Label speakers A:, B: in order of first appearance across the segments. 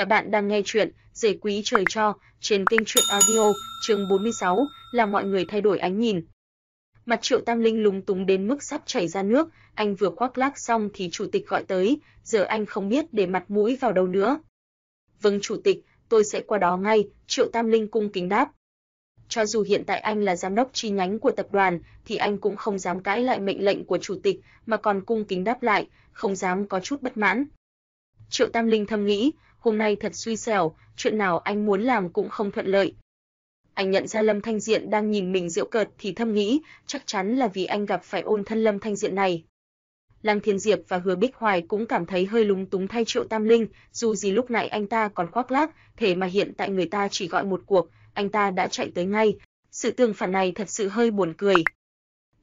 A: Các bạn đang nghe chuyện Rể Quý Trời Cho trên kênh truyện audio chương 46 là mọi người thay đổi ánh nhìn. Mặt Triệu Tam Linh lúng túng đến mức sắp chảy ra nước, anh vừa khoác lác xong thì chủ tịch gọi tới, giờ anh không biết để mặt mũi vào đâu nữa. Vâng chủ tịch, tôi sẽ qua đó ngay, Triệu Tam Linh cung kính đáp. Cho dù hiện tại anh là giám đốc chi nhánh của tập đoàn, thì anh cũng không dám cãi lại mệnh lệnh của chủ tịch, mà còn cung kính đáp lại, không dám có chút bất mãn. Triệu Tam Linh thầm nghĩ, hôm nay thật suy xẻo, chuyện nào anh muốn làm cũng không thuận lợi. Anh nhận ra Lâm Thanh Diện đang nhìn mình giễu cợt thì thầm nghĩ, chắc chắn là vì anh gặp phải ôn thân Lâm Thanh Diện này. Lăng Thiên Diệp và Hứa Bích Hoài cũng cảm thấy hơi lúng túng thay Triệu Tam Linh, dù gì lúc nãy anh ta còn khoác lác, thế mà hiện tại người ta chỉ gọi một cuộc, anh ta đã chạy tới ngay. Sự tương phản này thật sự hơi buồn cười.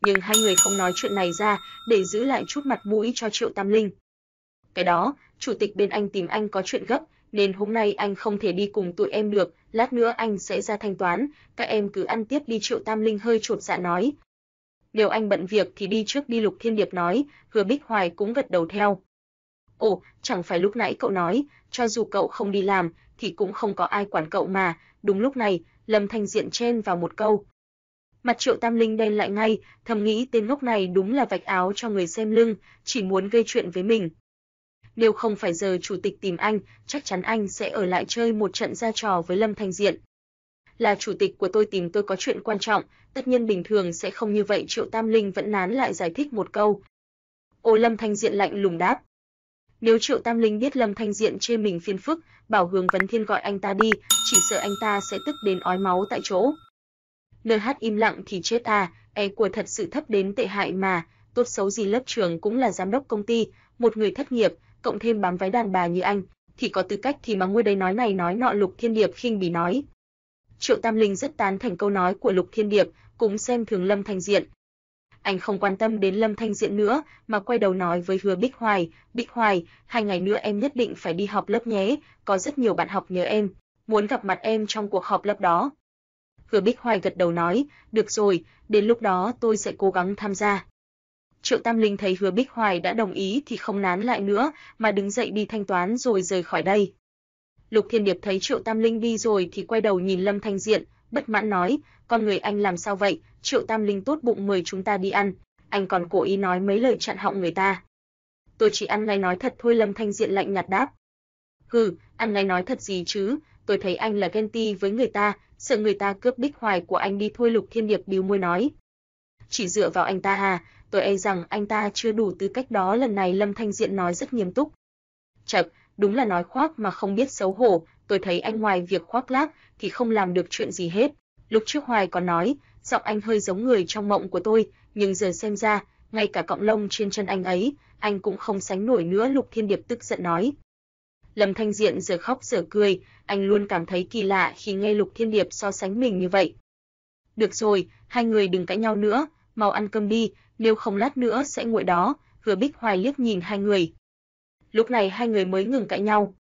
A: Nhưng hai người không nói chuyện này ra, để giữ lại chút mặt mũi cho Triệu Tam Linh. Cái đó, chủ tịch bên anh tìm anh có chuyện gấp, nên hôm nay anh không thể đi cùng tụi em được, lát nữa anh sẽ ra thanh toán, các em cứ ăn tiếp đi Triệu Tam Linh hơi chột dạ nói. Nếu anh bận việc thì đi trước đi Lục Thiên Điệp nói, Hứa Bích Hoài cũng gật đầu theo. Ồ, chẳng phải lúc nãy cậu nói, cho dù cậu không đi làm, thì cũng không có ai quản cậu mà, đúng lúc này, Lâm Thanh Diện chen vào một câu. Mặt Triệu Tam Linh đen lại ngay, thầm nghĩ tên ngốc này đúng là vạch áo cho người xem lưng, chỉ muốn gây chuyện với mình nếu không phải giờ chủ tịch tìm anh, chắc chắn anh sẽ ở lại chơi một trận ra trò với Lâm Thanh Diện. Là chủ tịch của tôi tìm tôi có chuyện quan trọng, tất nhiên bình thường sẽ không như vậy Triệu Tam Linh vẫn nán lại giải thích một câu. Ô Lâm Thanh Diện lạnh lùng đáp. Nếu Triệu Tam Linh biết Lâm Thanh Diện chê mình phiền phức, bảo Hướng Vấn Thiên gọi anh ta đi, chỉ sợ anh ta sẽ tức đến ói máu tại chỗ. NH im lặng thì chết à, e của thật sự thấp đến tệ hại mà, tốt xấu gì lớp trường cũng là giám đốc công ty, một người thất nghiệp, cộng thêm bám váy đàn bà như anh, thì có tư cách thì mà ngôi đấy nói này nói nọ Lục Thiên Điệp khinh bỉ nói. Triệu Tam Linh rất tán thành câu nói của Lục Thiên Điệp, cũng xem thường Lâm Thanh Diện. Anh không quan tâm đến Lâm Thanh Diện nữa, mà quay đầu nói với Hứa Bích Hoài, "Bích Hoài, hai ngày nữa em nhất định phải đi họp lớp nhé, có rất nhiều bạn học nhớ em, muốn gặp mặt em trong cuộc họp lớp đó." Hứa Bích Hoài gật đầu nói, "Được rồi, đến lúc đó tôi sẽ cố gắng tham gia." Triệu Tam Linh thấy Hứa Bích Hoài đã đồng ý thì không nán lại nữa, mà đứng dậy đi thanh toán rồi rời khỏi đây. Lục Thiên Điệp thấy Triệu Tam Linh đi rồi thì quay đầu nhìn Lâm Thanh Diện, bất mãn nói, con người anh làm sao vậy, Triệu Tam Linh tốt bụng mời chúng ta đi ăn, anh còn cố ý nói mấy lời chặn họng người ta. Tôi chỉ ăn ngay nói thật thôi Lâm Thanh Diện lạnh nhạt đáp. Hừ, ăn ngay nói thật gì chứ, tôi thấy anh là ghen ti với người ta, sợ người ta cướp Bích Hoài của anh đi thôi Lục Thiên Điệp bĩu môi nói. Chỉ dựa vào anh ta à, tôi e rằng anh ta chưa đủ tư cách đó lần này Lâm Thanh Diện nói rất nghiêm túc. Chậc, đúng là nói khoác mà không biết xấu hổ, tôi thấy anh ngoài việc khoác lác thì không làm được chuyện gì hết. Lúc trước Hoài còn nói, giọng anh hơi giống người trong mộng của tôi, nhưng giờ xem ra, ngay cả cọng lông trên chân anh ấy, anh cũng không sánh nổi nữa Lục Thiên Điệp tức giận nói. Lâm Thanh Diện giờ khóc giờ cười, anh luôn cảm thấy kỳ lạ khi nghe Lục Thiên Điệp so sánh mình như vậy. Được rồi, hai người đừng cãi nhau nữa, mau ăn cơm đi, nếu không lát nữa sẽ nguội đó, Hứa Bích Hoài liếc nhìn hai người. Lúc này hai người mới ngừng cãi nhau.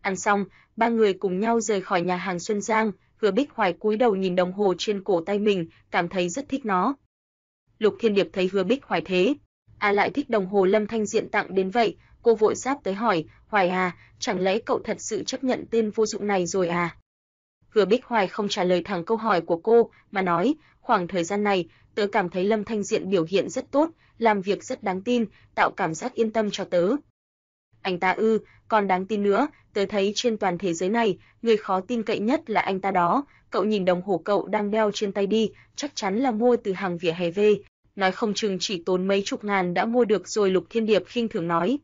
A: Ăn xong, ba người cùng nhau rời khỏi nhà hàng Xuân Giang, Hứa Bích Hoài cúi đầu nhìn đồng hồ trên cổ tay mình, cảm thấy rất thích nó. Lục Thiên Điệp thấy Hứa Bích Hoài thế, à lại thích đồng hồ Lâm Thanh Diện tặng đến vậy, cô vội giáp tới hỏi, "Hoài à, chẳng lẽ cậu thật sự chấp nhận tên vô dụng này rồi à?" Hứa Bích Hoài không trả lời thẳng câu hỏi của cô, mà nói, khoảng thời gian này, tớ cảm thấy Lâm Thanh Diện biểu hiện rất tốt, làm việc rất đáng tin, tạo cảm giác yên tâm cho tớ. Anh ta ư, còn đáng tin nữa, tớ thấy trên toàn thế giới này, người khó tin cậy nhất là anh ta đó, cậu nhìn đồng hồ cậu đang đeo trên tay đi, chắc chắn là mua từ hàng vỉa hè về, nói không chừng chỉ tốn mấy chục ngàn đã mua được rồi Lục Thiên Điệp khinh thường nói.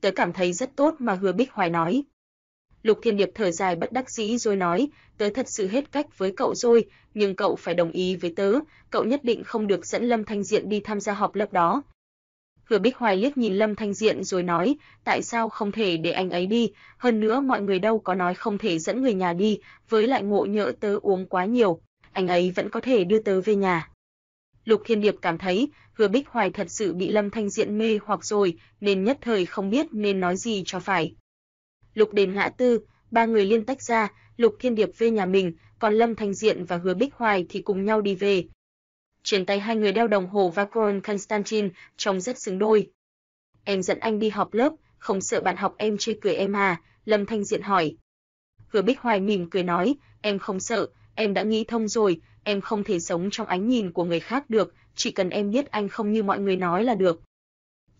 A: Tớ cảm thấy rất tốt mà Hứa Bích Hoài nói. Lục Thiên Điệp thở dài bất đắc dĩ rồi nói, tớ thật sự hết cách với cậu rồi, nhưng cậu phải đồng ý với tớ, cậu nhất định không được dẫn Lâm Thanh Diện đi tham gia họp lớp đó. Hứa Bích Hoài liếc nhìn Lâm Thanh Diện rồi nói, tại sao không thể để anh ấy đi, hơn nữa mọi người đâu có nói không thể dẫn người nhà đi, với lại ngộ nhỡ tớ uống quá nhiều, anh ấy vẫn có thể đưa tớ về nhà. Lục Thiên Điệp cảm thấy, Hứa Bích Hoài thật sự bị Lâm Thanh Diện mê hoặc rồi, nên nhất thời không biết nên nói gì cho phải. Lục đến ngã tư, ba người liên tách ra, Lục Thiên Điệp về nhà mình, còn Lâm Thanh Diện và Hứa Bích Hoài thì cùng nhau đi về. Trên tay hai người đeo đồng hồ Vacoron Constantin, trông rất xứng đôi. Em dẫn anh đi họp lớp, không sợ bạn học em chê cười em à? Lâm Thanh Diện hỏi. Hứa Bích Hoài mỉm cười nói, em không sợ, em đã nghĩ thông rồi, em không thể sống trong ánh nhìn của người khác được, chỉ cần em biết anh không như mọi người nói là được.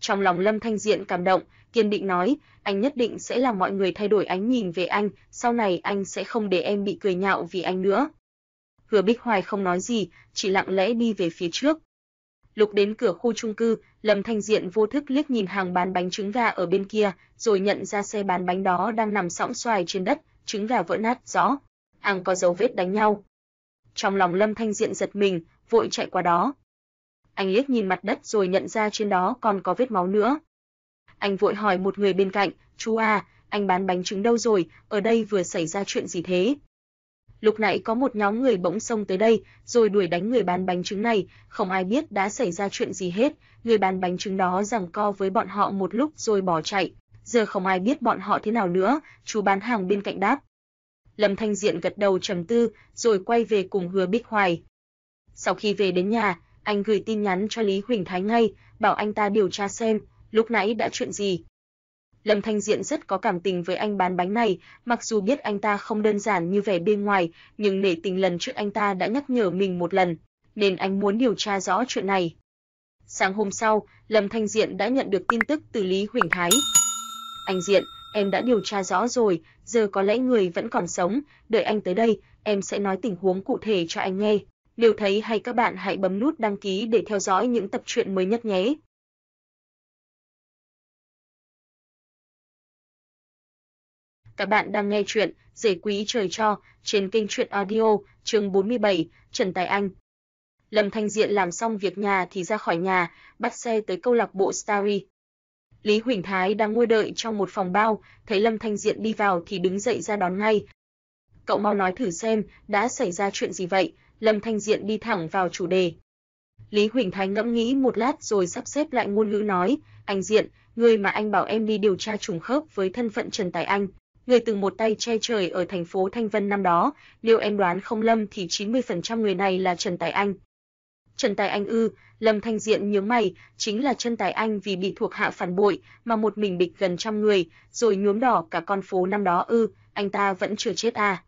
A: Trong lòng Lâm Thanh Diện cảm động, kiên định nói, anh nhất định sẽ làm mọi người thay đổi ánh nhìn về anh, sau này anh sẽ không để em bị cười nhạo vì anh nữa. Hứa Bích Hoài không nói gì, chỉ lặng lẽ đi về phía trước. Lúc đến cửa khu chung cư, Lâm Thanh Diện vô thức liếc nhìn hàng bán bánh trứng gà ở bên kia, rồi nhận ra xe bán bánh đó đang nằm sõng xoài trên đất, trứng gà vỡ nát rõ, hàng có dấu vết đánh nhau. Trong lòng Lâm Thanh Diện giật mình, vội chạy qua đó. Anh liếc nhìn mặt đất rồi nhận ra trên đó còn có vết máu nữa. Anh vội hỏi một người bên cạnh, "Chú à, anh bán bánh trứng đâu rồi, ở đây vừa xảy ra chuyện gì thế?" Lúc nãy có một nhóm người bỗng xông tới đây, rồi đuổi đánh người bán bánh trứng này, không ai biết đã xảy ra chuyện gì hết, người bán bánh trứng đó giằng co với bọn họ một lúc rồi bỏ chạy, giờ không ai biết bọn họ thế nào nữa, chú bán hàng bên cạnh đáp. Lâm Thanh Diện gật đầu trầm tư, rồi quay về cùng Hứa Bích Hoài. Sau khi về đến nhà, anh gửi tin nhắn cho Lý Huỳnh Thái ngay, bảo anh ta điều tra xem, lúc nãy đã chuyện gì. Lâm Thanh Diện rất có cảm tình với anh bán bánh này, mặc dù biết anh ta không đơn giản như vẻ bên ngoài, nhưng nể tình lần trước anh ta đã nhắc nhở mình một lần, nên anh muốn điều tra rõ chuyện này. Sáng hôm sau, Lâm Thanh Diện đã nhận được tin tức từ Lý Huỳnh Thái. Anh Diện, em đã điều tra rõ rồi, giờ có lẽ người vẫn còn sống, đợi anh tới đây, em sẽ nói tình huống cụ thể cho anh nghe. Nếu thấy hay các bạn hãy bấm nút đăng ký để theo dõi những tập truyện mới nhất nhé. Các bạn đang nghe truyện Dế Quý Trời Cho trên kênh truyện audio chương 47, Trần Tài Anh. Lâm Thanh Diện làm xong việc nhà thì ra khỏi nhà, bắt xe tới câu lạc bộ Starry. Lý Huỳnh Thái đang ngồi đợi trong một phòng bao, thấy Lâm Thanh Diện đi vào thì đứng dậy ra đón ngay. Cậu mau nói thử xem, đã xảy ra chuyện gì vậy? Lâm Thanh Diện đi thẳng vào chủ đề. Lý Huỳnh Thái ngẫm nghĩ một lát rồi sắp xếp lại ngôn ngữ nói, anh Diện, người mà anh bảo em đi điều tra trùng khớp với thân phận Trần Tài Anh, người từng một tay che trời ở thành phố Thanh Vân năm đó, nếu em đoán không lầm thì 90% người này là Trần Tài Anh. Trần Tài Anh ư, Lâm Thanh Diện nhướng mày, chính là Trần Tài Anh vì bị thuộc hạ phản bội mà một mình bịch gần trăm người, rồi nhuốm đỏ cả con phố năm đó ư, anh ta vẫn chưa chết à.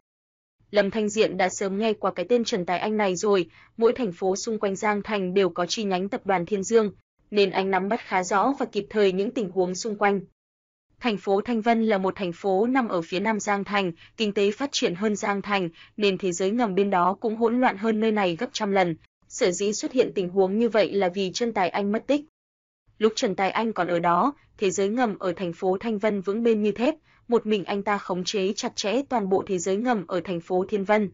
A: Lâm Thanh Diện đã sớm nghe qua cái tên Trần Tài Anh này rồi, mỗi thành phố xung quanh Giang Thành đều có chi nhánh tập đoàn Thiên Dương, nên anh nắm bắt khá rõ và kịp thời những tình huống xung quanh. Thành phố Thanh Vân là một thành phố nằm ở phía nam Giang Thành, kinh tế phát triển hơn Giang Thành, nên thế giới ngầm bên đó cũng hỗn loạn hơn nơi này gấp trăm lần. Sở dĩ xuất hiện tình huống như vậy là vì Trần Tài Anh mất tích. Lúc Trần Tài Anh còn ở đó, thế giới ngầm ở thành phố Thanh Vân vững bên như thép, một mình anh ta khống chế chặt chẽ toàn bộ thế giới ngầm ở thành phố Thiên Vân.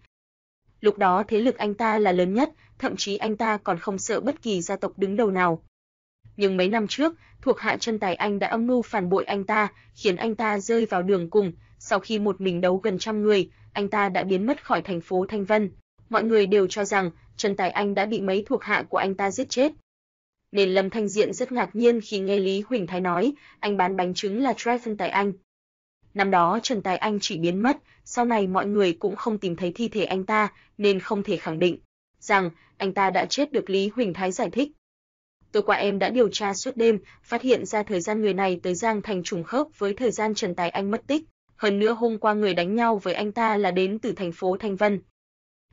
A: Lúc đó thế lực anh ta là lớn nhất, thậm chí anh ta còn không sợ bất kỳ gia tộc đứng đầu nào. Nhưng mấy năm trước, thuộc hạ chân tài anh đã âm mưu phản bội anh ta, khiến anh ta rơi vào đường cùng, sau khi một mình đấu gần trăm người, anh ta đã biến mất khỏi thành phố Thanh Vân. Mọi người đều cho rằng Trần Tài Anh đã bị mấy thuộc hạ của anh ta giết chết. Nên Lâm Thanh Diện rất ngạc nhiên khi nghe Lý Huỳnh Thái nói, anh bán bánh trứng là Trifon Tài Anh. Năm đó Trần Tài Anh chỉ biến mất, sau này mọi người cũng không tìm thấy thi thể anh ta, nên không thể khẳng định rằng anh ta đã chết được Lý Huỳnh Thái giải thích. Tối qua em đã điều tra suốt đêm, phát hiện ra thời gian người này tới Giang Thành trùng khớp với thời gian Trần Tài Anh mất tích. Hơn nữa hôm qua người đánh nhau với anh ta là đến từ thành phố Thanh Vân.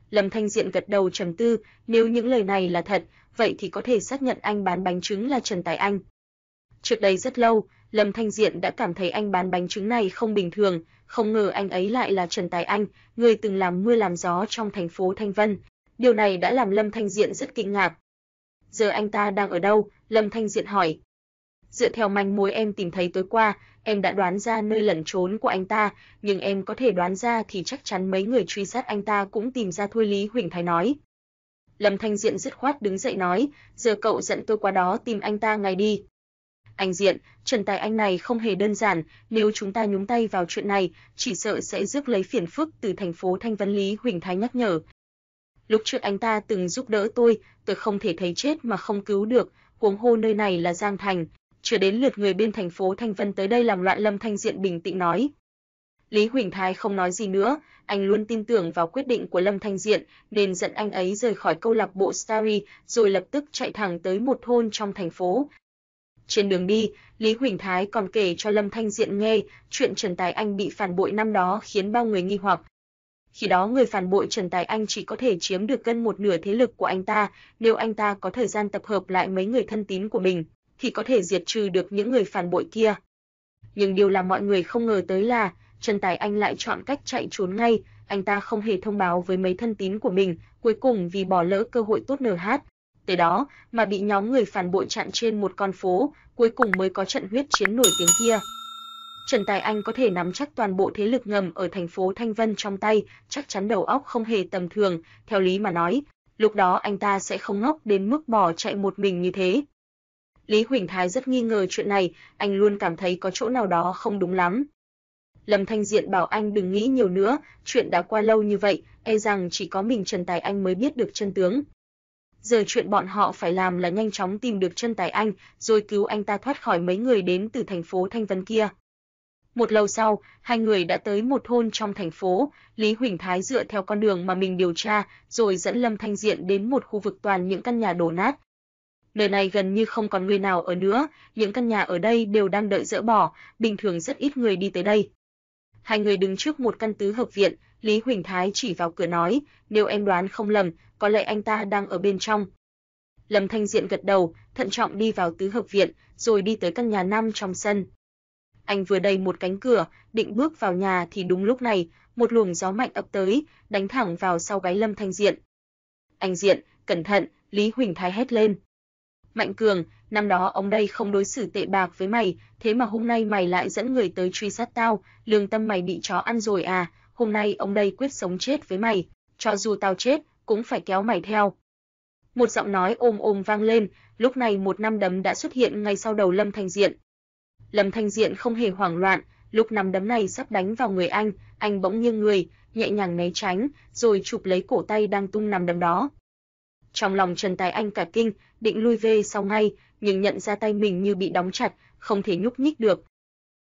A: Lâm Thanh Diện gật đầu trầm tư, nếu những lời này là thật, vậy thì có thể xác nhận anh bán bánh trứng là Trần Tài Anh. Trước đây rất lâu, Lâm Thanh Diện đã cảm thấy anh bán bánh trứng này không bình thường, không ngờ anh ấy lại là Trần Tài Anh, người từng làm mưa làm gió trong thành phố Thanh Vân. Điều này đã làm Lâm Thanh Diện rất kinh ngạc. Giờ anh ta đang ở đâu? Lâm Thanh Diện hỏi. Dựa theo manh mối em tìm thấy tối qua, em đã đoán ra nơi lẩn trốn của anh ta, nhưng em có thể đoán ra thì chắc chắn mấy người truy sát anh ta cũng tìm ra thôi Lý Huỳnh Thái nói. Lâm Thanh Diện dứt khoát đứng dậy nói, giờ cậu dẫn tôi qua đó tìm anh ta ngay đi. Anh Diện, Trần Tài Anh này không hề đơn giản, nếu chúng ta nhúng tay vào chuyện này, chỉ sợ sẽ rước lấy phiền phức từ thành phố Thanh Vân Lý Huỳnh Thái nhắc nhở. Lúc trước anh ta từng giúp đỡ tôi, tôi không thể thấy chết mà không cứu được, huống hồ nơi này là Giang Thành, chưa đến lượt người bên thành phố Thanh Vân tới đây làm loạn Lâm Thanh Diện bình tĩnh nói. Lý Huỳnh Thái không nói gì nữa, anh luôn tin tưởng vào quyết định của Lâm Thanh Diện, nên dẫn anh ấy rời khỏi câu lạc bộ Starry, rồi lập tức chạy thẳng tới một thôn trong thành phố, trên đường đi, Lý Huỳnh Thái còn kể cho Lâm Thanh Diện nghe chuyện Trần Tài Anh bị phản bội năm đó khiến bao người nghi hoặc. Khi đó người phản bội Trần Tài Anh chỉ có thể chiếm được gần một nửa thế lực của anh ta, nếu anh ta có thời gian tập hợp lại mấy người thân tín của mình, thì có thể diệt trừ được những người phản bội kia. Nhưng điều làm mọi người không ngờ tới là Trần Tài Anh lại chọn cách chạy trốn ngay, anh ta không hề thông báo với mấy thân tín của mình, cuối cùng vì bỏ lỡ cơ hội tốt nở hát từ đó mà bị nhóm người phản bội chặn trên một con phố, cuối cùng mới có trận huyết chiến nổi tiếng kia. Trần Tài Anh có thể nắm chắc toàn bộ thế lực ngầm ở thành phố Thanh Vân trong tay, chắc chắn đầu óc không hề tầm thường, theo lý mà nói, lúc đó anh ta sẽ không ngốc đến mức bỏ chạy một mình như thế. Lý Huỳnh Thái rất nghi ngờ chuyện này, anh luôn cảm thấy có chỗ nào đó không đúng lắm. Lâm Thanh Diện bảo anh đừng nghĩ nhiều nữa, chuyện đã qua lâu như vậy, e rằng chỉ có mình Trần Tài Anh mới biết được chân tướng. Giờ chuyện bọn họ phải làm là nhanh chóng tìm được chân Tài Anh, rồi cứu anh ta thoát khỏi mấy người đến từ thành phố Thanh Vân kia. Một lâu sau, hai người đã tới một thôn trong thành phố, Lý Huỳnh Thái dựa theo con đường mà mình điều tra, rồi dẫn Lâm Thanh Diện đến một khu vực toàn những căn nhà đổ nát. Nơi này gần như không còn người nào ở nữa, những căn nhà ở đây đều đang đợi dỡ bỏ, bình thường rất ít người đi tới đây. Hai người đứng trước một căn tứ hợp viện, Lý Huỳnh Thái chỉ vào cửa nói, nếu em đoán không lầm, có lẽ anh ta đang ở bên trong. Lâm Thanh Diện gật đầu, thận trọng đi vào tứ hợp viện, rồi đi tới căn nhà năm trong sân. Anh vừa đầy một cánh cửa, định bước vào nhà thì đúng lúc này, một luồng gió mạnh ập tới, đánh thẳng vào sau gáy Lâm Thanh Diện. Anh Diện, cẩn thận, Lý Huỳnh Thái hét lên. Mạnh Cường, năm đó ông đây không đối xử tệ bạc với mày, thế mà hôm nay mày lại dẫn người tới truy sát tao, lương tâm mày bị chó ăn rồi à, hôm nay ông đây quyết sống chết với mày, cho dù tao chết, cũng phải kéo mày theo. Một giọng nói ôm ôm vang lên, lúc này một năm đấm đã xuất hiện ngay sau đầu Lâm Thanh Diện. Lâm Thanh Diện không hề hoảng loạn, lúc năm đấm này sắp đánh vào người anh, anh bỗng nghiêng người, nhẹ nhàng né tránh, rồi chụp lấy cổ tay đang tung nằm đấm đó. Trong lòng Trần Tài Anh cả kinh, định lui về sau ngay, nhưng nhận ra tay mình như bị đóng chặt, không thể nhúc nhích được.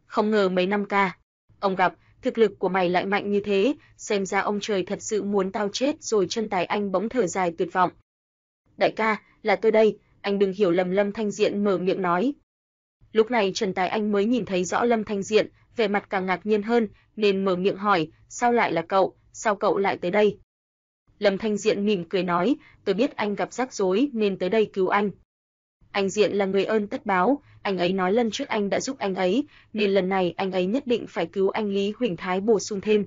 A: Không ngờ mấy năm ca, ông gặp, thực lực của mày lại mạnh như thế, xem ra ông trời thật sự muốn tao chết rồi Trần tài anh bỗng thở dài tuyệt vọng. Đại ca, là tôi đây, anh đừng hiểu lầm Lâm Thanh Diện mở miệng nói. Lúc này Trần Tài Anh mới nhìn thấy rõ Lâm Thanh Diện, vẻ mặt càng ngạc nhiên hơn, nên mở miệng hỏi, sao lại là cậu, sao cậu lại tới đây? Lâm Thanh Diện mỉm cười nói, tôi biết anh gặp rắc rối nên tới đây cứu anh. Anh Diện là người ơn tất báo, anh ấy nói lần trước anh đã giúp anh ấy, nên lần này anh ấy nhất định phải cứu anh Lý Huỳnh Thái bổ sung thêm.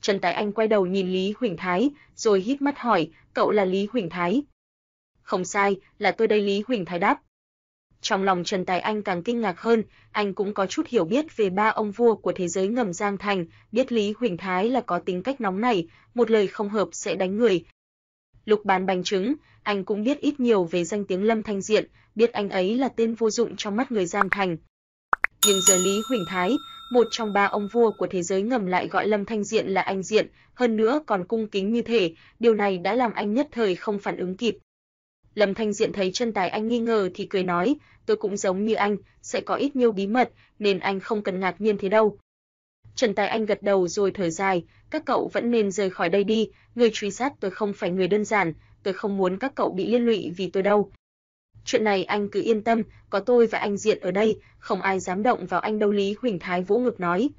A: Trần Tài Anh quay đầu nhìn Lý Huỳnh Thái, rồi hít mắt hỏi, cậu là Lý Huỳnh Thái? Không sai, là tôi đây Lý Huỳnh Thái đáp. Trong lòng Trần Tài Anh càng kinh ngạc hơn, anh cũng có chút hiểu biết về ba ông vua của thế giới ngầm Giang Thành, biết Lý Huỳnh Thái là có tính cách nóng nảy, một lời không hợp sẽ đánh người. Lục bán Bành trứng, anh cũng biết ít nhiều về danh tiếng Lâm Thanh Diện, biết anh ấy là tên vô dụng trong mắt người Giang Thành. Nhưng giờ Lý Huỳnh Thái, một trong ba ông vua của thế giới ngầm lại gọi Lâm Thanh Diện là anh Diện, hơn nữa còn cung kính như thể, điều này đã làm anh nhất thời không phản ứng kịp. Lâm Thanh Diện thấy chân tài anh nghi ngờ thì cười nói, tôi cũng giống như anh, sẽ có ít nhiều bí mật, nên anh không cần ngạc nhiên thế đâu. Trần Tài Anh gật đầu rồi thở dài, các cậu vẫn nên rời khỏi đây đi, người truy sát tôi không phải người đơn giản, tôi không muốn các cậu bị liên lụy vì tôi đâu. Chuyện này anh cứ yên tâm, có tôi và anh Diện ở đây, không ai dám động vào anh đâu Lý Huỳnh Thái vỗ ngực nói.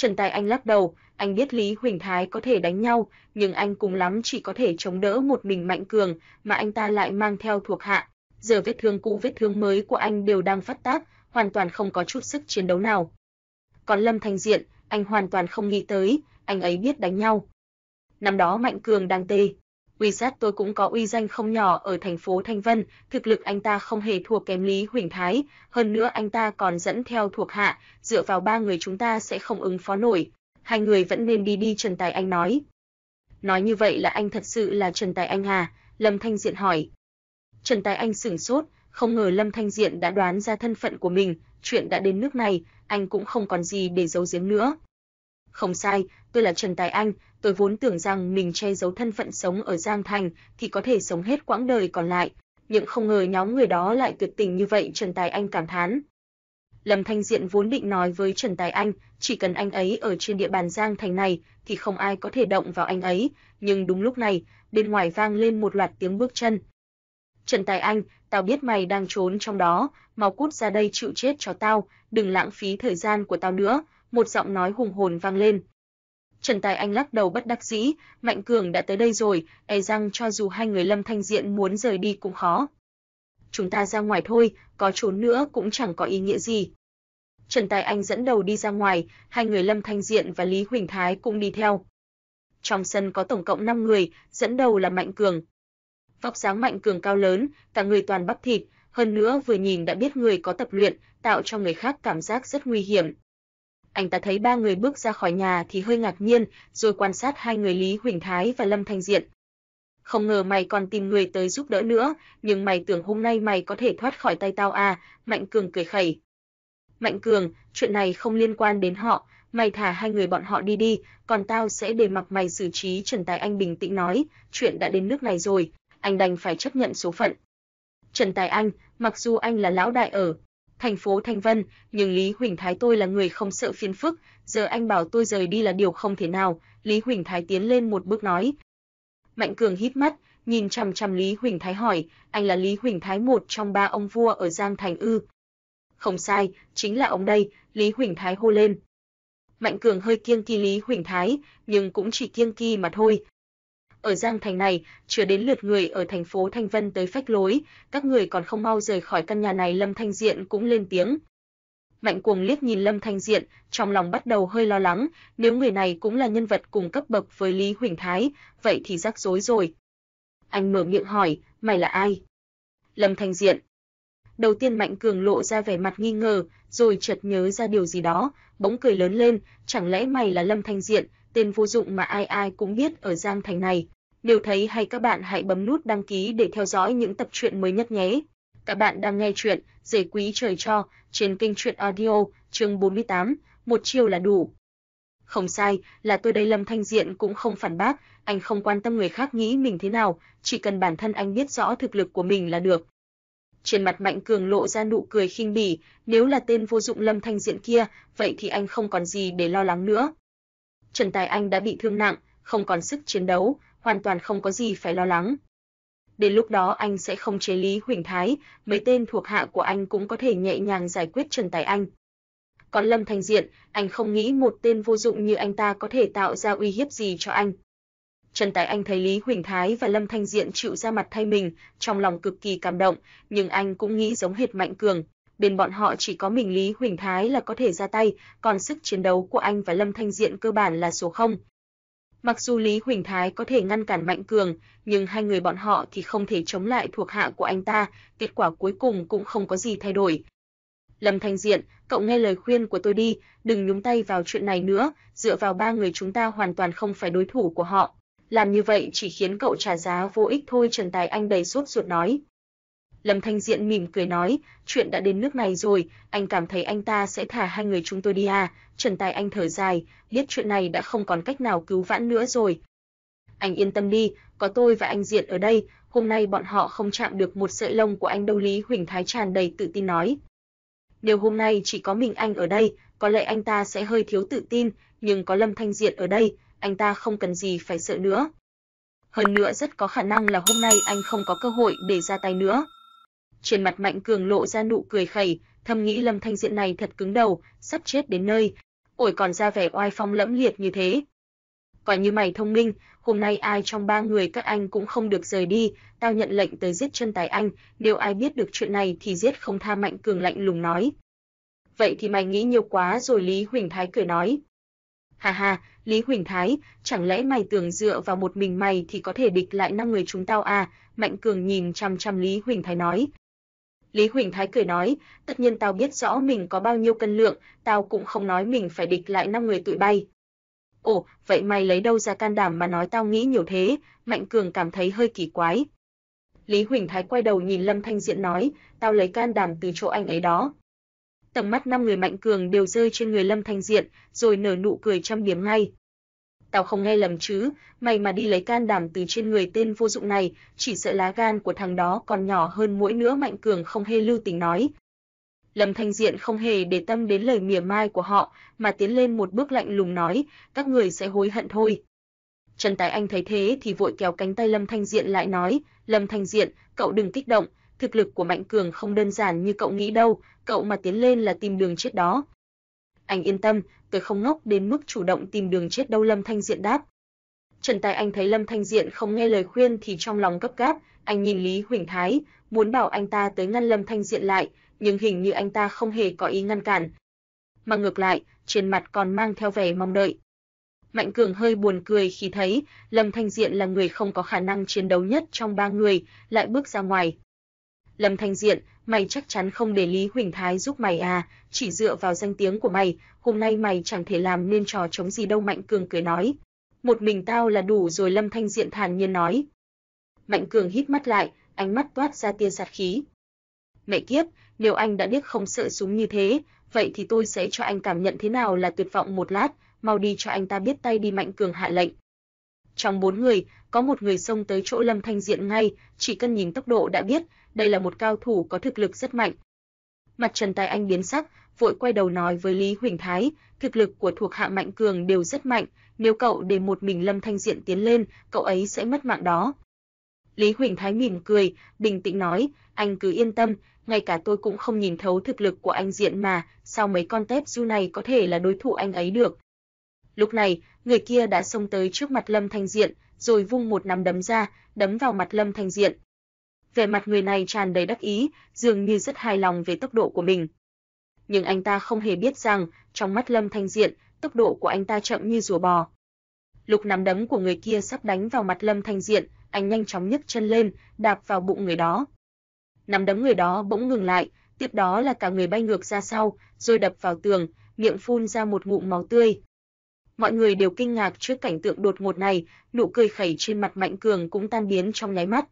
A: Trần Tài Anh lắc đầu, anh biết Lý Huỳnh Thái có thể đánh nhau, nhưng anh cùng lắm chỉ có thể chống đỡ một mình Mạnh Cường, mà anh ta lại mang theo thuộc hạ. Giờ vết thương cũ vết thương mới của anh đều đang phát tác, hoàn toàn không có chút sức chiến đấu nào. Còn Lâm Thành Diện, anh hoàn toàn không nghĩ tới, anh ấy biết đánh nhau. Năm đó Mạnh Cường đang tê, Uy sát tôi cũng có uy danh không nhỏ ở thành phố Thanh Vân, thực lực anh ta không hề thua kém Lý Huỳnh Thái, hơn nữa anh ta còn dẫn theo thuộc hạ, dựa vào ba người chúng ta sẽ không ứng phó nổi. Hai người vẫn nên đi đi Trần Tài Anh nói. Nói như vậy là anh thật sự là Trần Tài Anh à? Lâm Thanh Diện hỏi. Trần Tài Anh sửng sốt, không ngờ Lâm Thanh Diện đã đoán ra thân phận của mình, chuyện đã đến nước này, anh cũng không còn gì để giấu giếm nữa. Không sai, tôi là Trần Tài Anh, tôi vốn tưởng rằng mình che giấu thân phận sống ở Giang Thành thì có thể sống hết quãng đời còn lại, nhưng không ngờ nhóm người đó lại tuyệt tình như vậy, Trần Tài Anh cảm thán. Lâm Thanh Diện vốn định nói với Trần Tài Anh, chỉ cần anh ấy ở trên địa bàn Giang Thành này thì không ai có thể động vào anh ấy, nhưng đúng lúc này, bên ngoài vang lên một loạt tiếng bước chân. Trần Tài Anh, tao biết mày đang trốn trong đó, mau cút ra đây chịu chết cho tao, đừng lãng phí thời gian của tao nữa, một giọng nói hùng hồn vang lên. Trần Tài Anh lắc đầu bất đắc dĩ, Mạnh Cường đã tới đây rồi, e rằng cho dù hai người Lâm Thanh Diện muốn rời đi cũng khó. Chúng ta ra ngoài thôi, có trốn nữa cũng chẳng có ý nghĩa gì. Trần Tài Anh dẫn đầu đi ra ngoài, hai người Lâm Thanh Diện và Lý Huỳnh Thái cũng đi theo. Trong sân có tổng cộng 5 người, dẫn đầu là Mạnh Cường. Vóc dáng Mạnh Cường cao lớn, cả người toàn bắp thịt, hơn nữa vừa nhìn đã biết người có tập luyện, tạo cho người khác cảm giác rất nguy hiểm. Anh ta thấy ba người bước ra khỏi nhà thì hơi ngạc nhiên, rồi quan sát hai người Lý Huỳnh Thái và Lâm Thanh Diện. Không ngờ mày còn tìm người tới giúp đỡ nữa, nhưng mày tưởng hôm nay mày có thể thoát khỏi tay tao à, Mạnh Cường cười khẩy. Mạnh Cường, chuyện này không liên quan đến họ, mày thả hai người bọn họ đi đi, còn tao sẽ để mặc mày xử trí Trần Tài Anh bình tĩnh nói, chuyện đã đến nước này rồi, anh đành phải chấp nhận số phận. Trần Tài Anh, mặc dù anh là lão đại ở thành phố Thanh Vân, nhưng Lý Huỳnh Thái tôi là người không sợ phiền phức, giờ anh bảo tôi rời đi là điều không thể nào, Lý Huỳnh Thái tiến lên một bước nói. Mạnh Cường hít mắt, nhìn chằm chằm Lý Huỳnh Thái hỏi, anh là Lý Huỳnh Thái một trong ba ông vua ở Giang Thành ư? Không sai, chính là ông đây, Lý Huỳnh Thái hô lên. Mạnh Cường hơi kiêng kỳ Lý Huỳnh Thái, nhưng cũng chỉ kiêng kỳ mà thôi. Ở Giang Thành này, chưa đến lượt người ở thành phố Thanh Vân tới phách lối, các người còn không mau rời khỏi căn nhà này Lâm Thanh Diện cũng lên tiếng. Mạnh cuồng liếc nhìn Lâm Thanh Diện, trong lòng bắt đầu hơi lo lắng, nếu người này cũng là nhân vật cùng cấp bậc với Lý Huỳnh Thái, vậy thì rắc rối rồi. Anh mở miệng hỏi, mày là ai? Lâm Thanh Diện. Đầu tiên Mạnh Cường lộ ra vẻ mặt nghi ngờ, rồi chợt nhớ ra điều gì đó, bỗng cười lớn lên, chẳng lẽ mày là Lâm Thanh Diện, tên vô dụng mà ai ai cũng biết ở Giang Thành này. Nếu thấy hay các bạn hãy bấm nút đăng ký để theo dõi những tập truyện mới nhất nhé. Các bạn đang nghe truyện Dế Quý Trời Cho trên kênh truyện audio chương 48, một chiều là đủ. Không sai, là tôi đây Lâm Thanh Diện cũng không phản bác, anh không quan tâm người khác nghĩ mình thế nào, chỉ cần bản thân anh biết rõ thực lực của mình là được. Trên mặt Mạnh Cường lộ ra nụ cười khinh bỉ, nếu là tên vô dụng Lâm Thanh Diện kia, vậy thì anh không còn gì để lo lắng nữa. Trần Tài Anh đã bị thương nặng, không còn sức chiến đấu, hoàn toàn không có gì phải lo lắng. Đến lúc đó anh sẽ không chế Lý Huỳnh Thái, mấy tên thuộc hạ của anh cũng có thể nhẹ nhàng giải quyết Trần Tài Anh. Còn Lâm Thành Diện, anh không nghĩ một tên vô dụng như anh ta có thể tạo ra uy hiếp gì cho anh. Trần Tài Anh thấy Lý Huỳnh Thái và Lâm Thanh Diện chịu ra mặt thay mình, trong lòng cực kỳ cảm động, nhưng anh cũng nghĩ giống hệt Mạnh Cường, bên bọn họ chỉ có mình Lý Huỳnh Thái là có thể ra tay, còn sức chiến đấu của anh và Lâm Thanh Diện cơ bản là số 0. Mặc dù Lý Huỳnh Thái có thể ngăn cản Mạnh Cường, nhưng hai người bọn họ thì không thể chống lại thuộc hạ của anh ta, kết quả cuối cùng cũng không có gì thay đổi. Lâm Thanh Diện, cậu nghe lời khuyên của tôi đi, đừng nhúng tay vào chuyện này nữa, dựa vào ba người chúng ta hoàn toàn không phải đối thủ của họ. Làm như vậy chỉ khiến cậu trả giá vô ích thôi Trần Tài Anh đầy sốt ruột nói. Lâm Thanh Diện mỉm cười nói, chuyện đã đến nước này rồi, anh cảm thấy anh ta sẽ thả hai người chúng tôi đi à? Trần Tài Anh thở dài, biết chuyện này đã không còn cách nào cứu vãn nữa rồi. Anh yên tâm đi, có tôi và anh Diện ở đây, hôm nay bọn họ không chạm được một sợi lông của anh đâu Lý Huỳnh Thái tràn đầy tự tin nói. Nếu hôm nay chỉ có mình anh ở đây, có lẽ anh ta sẽ hơi thiếu tự tin, nhưng có Lâm Thanh Diện ở đây, anh ta không cần gì phải sợ nữa. Hơn nữa rất có khả năng là hôm nay anh không có cơ hội để ra tay nữa. Trên mặt Mạnh Cường lộ ra nụ cười khẩy, thầm nghĩ Lâm Thanh Diện này thật cứng đầu, sắp chết đến nơi, ổi còn ra vẻ oai phong lẫm liệt như thế. Coi như mày thông minh, hôm nay ai trong ba người các anh cũng không được rời đi, tao nhận lệnh tới giết chân tài anh, nếu ai biết được chuyện này thì giết không tha Mạnh Cường lạnh lùng nói. Vậy thì mày nghĩ nhiều quá rồi Lý Huỳnh Thái cười nói. Hà hà, Lý Huỳnh Thái, chẳng lẽ mày tưởng dựa vào một mình mày thì có thể địch lại năm người chúng tao à? Mạnh Cường nhìn chăm chăm Lý Huỳnh Thái nói. Lý Huỳnh Thái cười nói, tất nhiên tao biết rõ mình có bao nhiêu cân lượng, tao cũng không nói mình phải địch lại năm người tụi bay. Ồ, vậy mày lấy đâu ra can đảm mà nói tao nghĩ nhiều thế? Mạnh Cường cảm thấy hơi kỳ quái. Lý Huỳnh Thái quay đầu nhìn Lâm Thanh Diện nói, tao lấy can đảm từ chỗ anh ấy đó. Tầm mắt năm người Mạnh Cường đều rơi trên người Lâm Thanh Diện, rồi nở nụ cười trăm biếm ngay tao không nghe lầm chứ, mày mà đi lấy can đảm từ trên người tên vô dụng này, chỉ sợ lá gan của thằng đó còn nhỏ hơn mỗi nữa Mạnh Cường không hề lưu tình nói. Lâm Thanh Diện không hề để tâm đến lời mỉa mai của họ, mà tiến lên một bước lạnh lùng nói, các người sẽ hối hận thôi. Trần Tài Anh thấy thế thì vội kéo cánh tay Lâm Thanh Diện lại nói, Lâm Thanh Diện, cậu đừng kích động, thực lực của Mạnh Cường không đơn giản như cậu nghĩ đâu, cậu mà tiến lên là tìm đường chết đó. Anh yên tâm, tôi không ngốc đến mức chủ động tìm đường chết đâu Lâm Thanh Diện đáp. Trần Tài Anh thấy Lâm Thanh Diện không nghe lời khuyên thì trong lòng cấp gáp, anh nhìn Lý Huỳnh Thái, muốn bảo anh ta tới ngăn Lâm Thanh Diện lại, nhưng hình như anh ta không hề có ý ngăn cản. Mà ngược lại, trên mặt còn mang theo vẻ mong đợi. Mạnh Cường hơi buồn cười khi thấy Lâm Thanh Diện là người không có khả năng chiến đấu nhất trong ba người, lại bước ra ngoài. Lâm Thanh Diện, mày chắc chắn không để Lý Huỳnh Thái giúp mày à, chỉ dựa vào danh tiếng của mày, hôm nay mày chẳng thể làm nên trò chống gì đâu Mạnh Cường cười nói. Một mình tao là đủ rồi Lâm Thanh Diện thản nhiên nói. Mạnh Cường hít mắt lại, ánh mắt toát ra tia sát khí. Mẹ kiếp, nếu anh đã điếc không sợ súng như thế, vậy thì tôi sẽ cho anh cảm nhận thế nào là tuyệt vọng một lát, mau đi cho anh ta biết tay đi Mạnh Cường hạ lệnh. Trong bốn người, có một người xông tới chỗ Lâm Thanh Diện ngay, chỉ cần nhìn tốc độ đã biết, đây là một cao thủ có thực lực rất mạnh. Mặt Trần Tài Anh biến sắc, vội quay đầu nói với Lý Huỳnh Thái, thực lực của thuộc hạ Mạnh Cường đều rất mạnh, nếu cậu để một mình Lâm Thanh Diện tiến lên, cậu ấy sẽ mất mạng đó. Lý Huỳnh Thái mỉm cười, bình tĩnh nói, anh cứ yên tâm, ngay cả tôi cũng không nhìn thấu thực lực của anh Diện mà, sao mấy con tép du này có thể là đối thủ anh ấy được. Lúc này, người kia đã xông tới trước mặt Lâm Thanh Diện, rồi vung một nắm đấm ra, đấm vào mặt Lâm Thanh Diện. Vẻ mặt người này tràn đầy đắc ý, dường như rất hài lòng về tốc độ của mình. Nhưng anh ta không hề biết rằng, trong mắt Lâm Thanh Diện, tốc độ của anh ta chậm như rùa bò. Lúc nắm đấm của người kia sắp đánh vào mặt Lâm Thanh Diện, anh nhanh chóng nhấc chân lên, đạp vào bụng người đó. Nắm đấm người đó bỗng ngừng lại, tiếp đó là cả người bay ngược ra sau, rồi đập vào tường, miệng phun ra một ngụm máu tươi. Mọi người đều kinh ngạc trước cảnh tượng đột ngột này, nụ cười khẩy trên mặt Mạnh Cường cũng tan biến trong nháy mắt.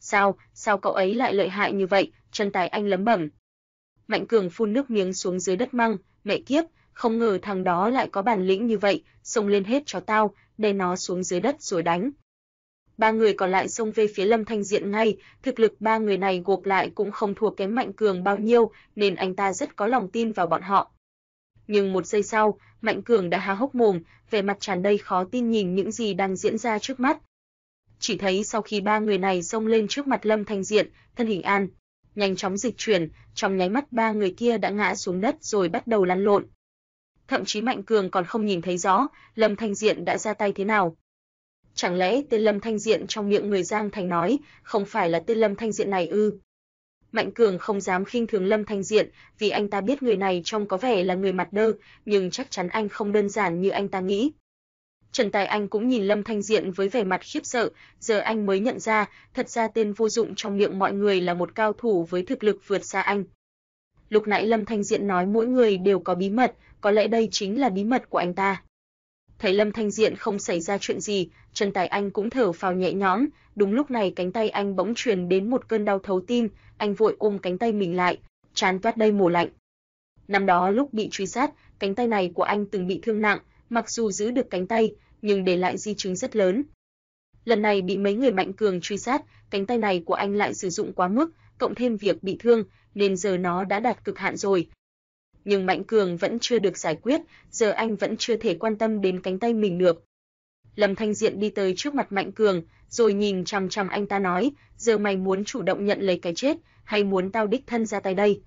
A: Sao, sao cậu ấy lại lợi hại như vậy? chân Tài Anh lấm bẩm. Mạnh Cường phun nước miếng xuống dưới đất măng, mẹ kiếp, không ngờ thằng đó lại có bản lĩnh như vậy, xông lên hết cho tao, đè nó xuống dưới đất rồi đánh. Ba người còn lại xông về phía Lâm Thanh Diện ngay, thực lực ba người này gộp lại cũng không thua kém Mạnh Cường bao nhiêu, nên anh ta rất có lòng tin vào bọn họ. Nhưng một giây sau, Mạnh Cường đã há hốc mồm, vẻ mặt tràn đầy khó tin nhìn những gì đang diễn ra trước mắt. Chỉ thấy sau khi ba người này xông lên trước mặt Lâm Thanh Diện, thân hình an nhanh chóng dịch chuyển, trong nháy mắt ba người kia đã ngã xuống đất rồi bắt đầu lăn lộn. Thậm chí Mạnh Cường còn không nhìn thấy rõ Lâm Thanh Diện đã ra tay thế nào. Chẳng lẽ tên Lâm Thanh Diện trong miệng người Giang Thành nói, không phải là tên Lâm Thanh Diện này ư? Mạnh Cường không dám khinh thường Lâm Thanh Diện, vì anh ta biết người này trông có vẻ là người mặt đơ, nhưng chắc chắn anh không đơn giản như anh ta nghĩ. Trần Tài Anh cũng nhìn Lâm Thanh Diện với vẻ mặt khiếp sợ, giờ anh mới nhận ra, thật ra tên vô dụng trong miệng mọi người là một cao thủ với thực lực vượt xa anh. Lúc nãy Lâm Thanh Diện nói mỗi người đều có bí mật, có lẽ đây chính là bí mật của anh ta. Thấy Lâm Thanh Diện không xảy ra chuyện gì, Trần Tài Anh cũng thở phào nhẹ nhõm, đúng lúc này cánh tay anh bỗng truyền đến một cơn đau thấu tim, anh vội ôm cánh tay mình lại, chán toát đầy mồ lạnh. Năm đó lúc bị truy sát, cánh tay này của anh từng bị thương nặng, mặc dù giữ được cánh tay, nhưng để lại di chứng rất lớn. Lần này bị mấy người mạnh cường truy sát, cánh tay này của anh lại sử dụng quá mức, cộng thêm việc bị thương, nên giờ nó đã đạt cực hạn rồi. Nhưng Mạnh Cường vẫn chưa được giải quyết, giờ anh vẫn chưa thể quan tâm đến cánh tay mình được. Lâm Thanh Diện đi tới trước mặt Mạnh Cường, rồi nhìn chằm chằm anh ta nói, giờ mày muốn chủ động nhận lấy cái chết, hay muốn tao đích thân ra tay đây?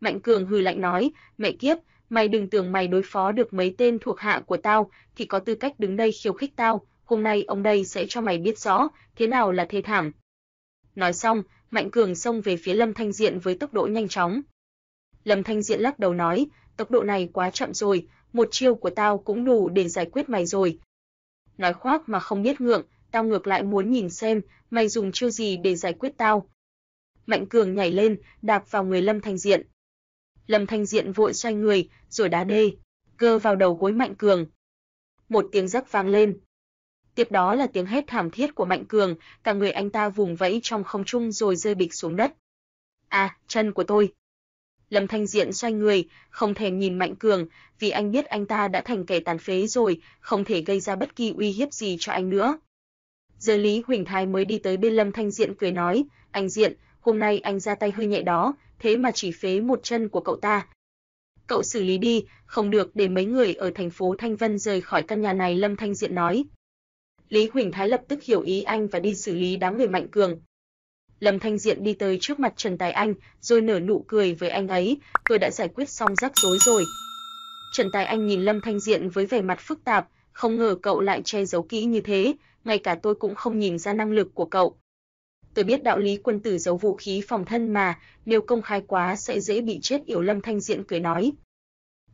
A: Mạnh Cường hừ lạnh nói, mẹ kiếp, mày đừng tưởng mày đối phó được mấy tên thuộc hạ của tao, thì có tư cách đứng đây khiêu khích tao, hôm nay ông đây sẽ cho mày biết rõ, thế nào là thê thảm. Nói xong, Mạnh Cường xông về phía Lâm Thanh Diện với tốc độ nhanh chóng. Lâm Thanh Diện lắc đầu nói, tốc độ này quá chậm rồi, một chiêu của tao cũng đủ để giải quyết mày rồi. Nói khoác mà không biết ngượng, tao ngược lại muốn nhìn xem, mày dùng chiêu gì để giải quyết tao. Mạnh Cường nhảy lên, đạp vào người Lâm Thanh Diện. Lâm Thanh Diện vội xoay người, rồi đá đê, cơ vào đầu gối Mạnh Cường. Một tiếng rắc vang lên. Tiếp đó là tiếng hét thảm thiết của Mạnh Cường, cả người anh ta vùng vẫy trong không trung rồi rơi bịch xuống đất. À, chân của tôi. Lâm Thanh Diện xoay người, không thèm nhìn Mạnh Cường, vì anh biết anh ta đã thành kẻ tàn phế rồi, không thể gây ra bất kỳ uy hiếp gì cho anh nữa. Giờ Lý Huỳnh Thái mới đi tới bên Lâm Thanh Diện cười nói, anh Diện, hôm nay anh ra tay hơi nhẹ đó, thế mà chỉ phế một chân của cậu ta. Cậu xử lý đi, không được để mấy người ở thành phố Thanh Vân rời khỏi căn nhà này Lâm Thanh Diện nói. Lý Huỳnh Thái lập tức hiểu ý anh và đi xử lý đám người mạnh cường. Lâm Thanh Diện đi tới trước mặt Trần Tài Anh, rồi nở nụ cười với anh ấy, tôi đã giải quyết xong rắc rối rồi. Trần Tài Anh nhìn Lâm Thanh Diện với vẻ mặt phức tạp, không ngờ cậu lại che giấu kỹ như thế, ngay cả tôi cũng không nhìn ra năng lực của cậu. Tôi biết đạo lý quân tử giấu vũ khí phòng thân mà, nếu công khai quá sẽ dễ bị chết yểu Lâm Thanh Diện cười nói.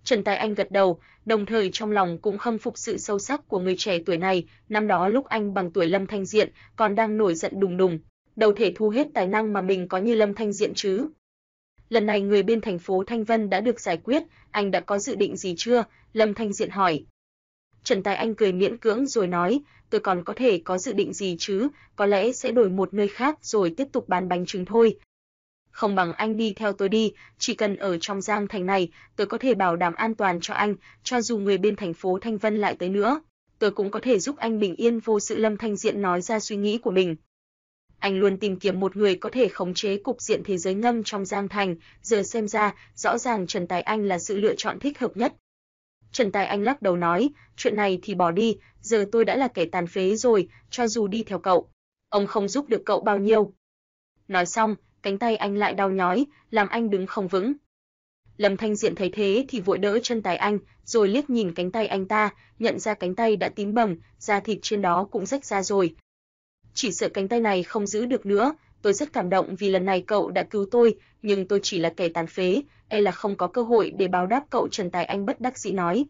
A: Trần Tài Anh gật đầu, đồng thời trong lòng cũng khâm phục sự sâu sắc của người trẻ tuổi này, năm đó lúc anh bằng tuổi Lâm Thanh Diện, còn đang nổi giận đùng đùng, đâu thể thu hết tài năng mà mình có như Lâm Thanh Diện chứ. Lần này người bên thành phố Thanh Vân đã được giải quyết, anh đã có dự định gì chưa? Lâm Thanh Diện hỏi. Trần Tài Anh cười miễn cưỡng rồi nói, tôi còn có thể có dự định gì chứ, có lẽ sẽ đổi một nơi khác rồi tiếp tục bán bánh trứng thôi. Không bằng anh đi theo tôi đi, chỉ cần ở trong Giang Thành này, tôi có thể bảo đảm an toàn cho anh, cho dù người bên thành phố Thanh Vân lại tới nữa. Tôi cũng có thể giúp anh bình yên vô sự Lâm Thanh Diện nói ra suy nghĩ của mình. Anh luôn tìm kiếm một người có thể khống chế cục diện thế giới ngâm trong Giang Thành, giờ xem ra, rõ ràng Trần Tài Anh là sự lựa chọn thích hợp nhất. Trần Tài Anh lắc đầu nói, chuyện này thì bỏ đi, giờ tôi đã là kẻ tàn phế rồi, cho dù đi theo cậu, ông không giúp được cậu bao nhiêu. Nói xong, cánh tay anh lại đau nhói, làm anh đứng không vững. Lâm Thanh Diện thấy thế thì vội đỡ chân Tài Anh, rồi liếc nhìn cánh tay anh ta, nhận ra cánh tay đã tím bầm, da thịt trên đó cũng rách ra rồi. Chỉ sợ cánh tay này không giữ được nữa, tôi rất cảm động vì lần này cậu đã cứu tôi, nhưng tôi chỉ là kẻ tàn phế, e là không có cơ hội để báo đáp cậu Trần Tài Anh bất đắc dĩ nói.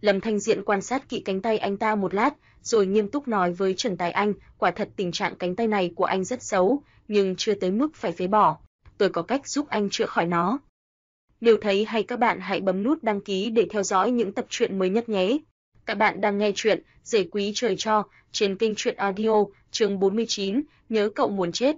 A: Lâm Thanh Diện quan sát kỹ cánh tay anh ta một lát, rồi nghiêm túc nói với Trần Tài Anh, quả thật tình trạng cánh tay này của anh rất xấu, nhưng chưa tới mức phải phế bỏ. Tôi có cách giúp anh chữa khỏi nó. Nếu thấy hay các bạn hãy bấm nút đăng ký để theo dõi những tập truyện mới nhất nhé. Các bạn đang nghe chuyện Rể Quý Trời Cho trên kênh Truyện Audio, chương 49, nhớ cậu muốn chết.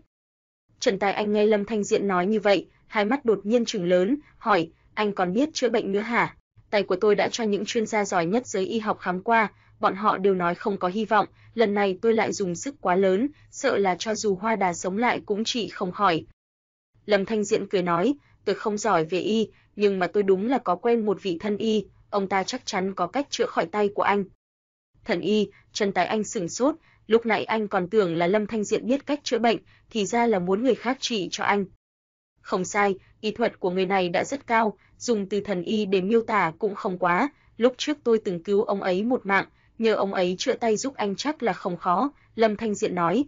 A: Trần Tài Anh nghe Lâm Thanh Diện nói như vậy, hai mắt đột nhiên trừng lớn, hỏi, anh còn biết chữa bệnh nữa hả? Tay của tôi đã cho những chuyên gia giỏi nhất giới y học khám qua, bọn họ đều nói không có hy vọng, lần này tôi lại dùng sức quá lớn, sợ là cho dù Hoa Đà sống lại cũng chỉ không khỏi. Lâm Thanh Diện cười nói, tôi không giỏi về y, nhưng mà tôi đúng là có quen một vị thân y, ông ta chắc chắn có cách chữa khỏi tay của anh. Thần y, Trần Tài Anh sửng sốt, lúc nãy anh còn tưởng là Lâm Thanh Diện biết cách chữa bệnh, thì ra là muốn người khác trị cho anh. Không sai, y thuật của người này đã rất cao, dùng từ thần y để miêu tả cũng không quá, lúc trước tôi từng cứu ông ấy một mạng, nhờ ông ấy chữa tay giúp anh chắc là không khó, Lâm Thanh Diện nói.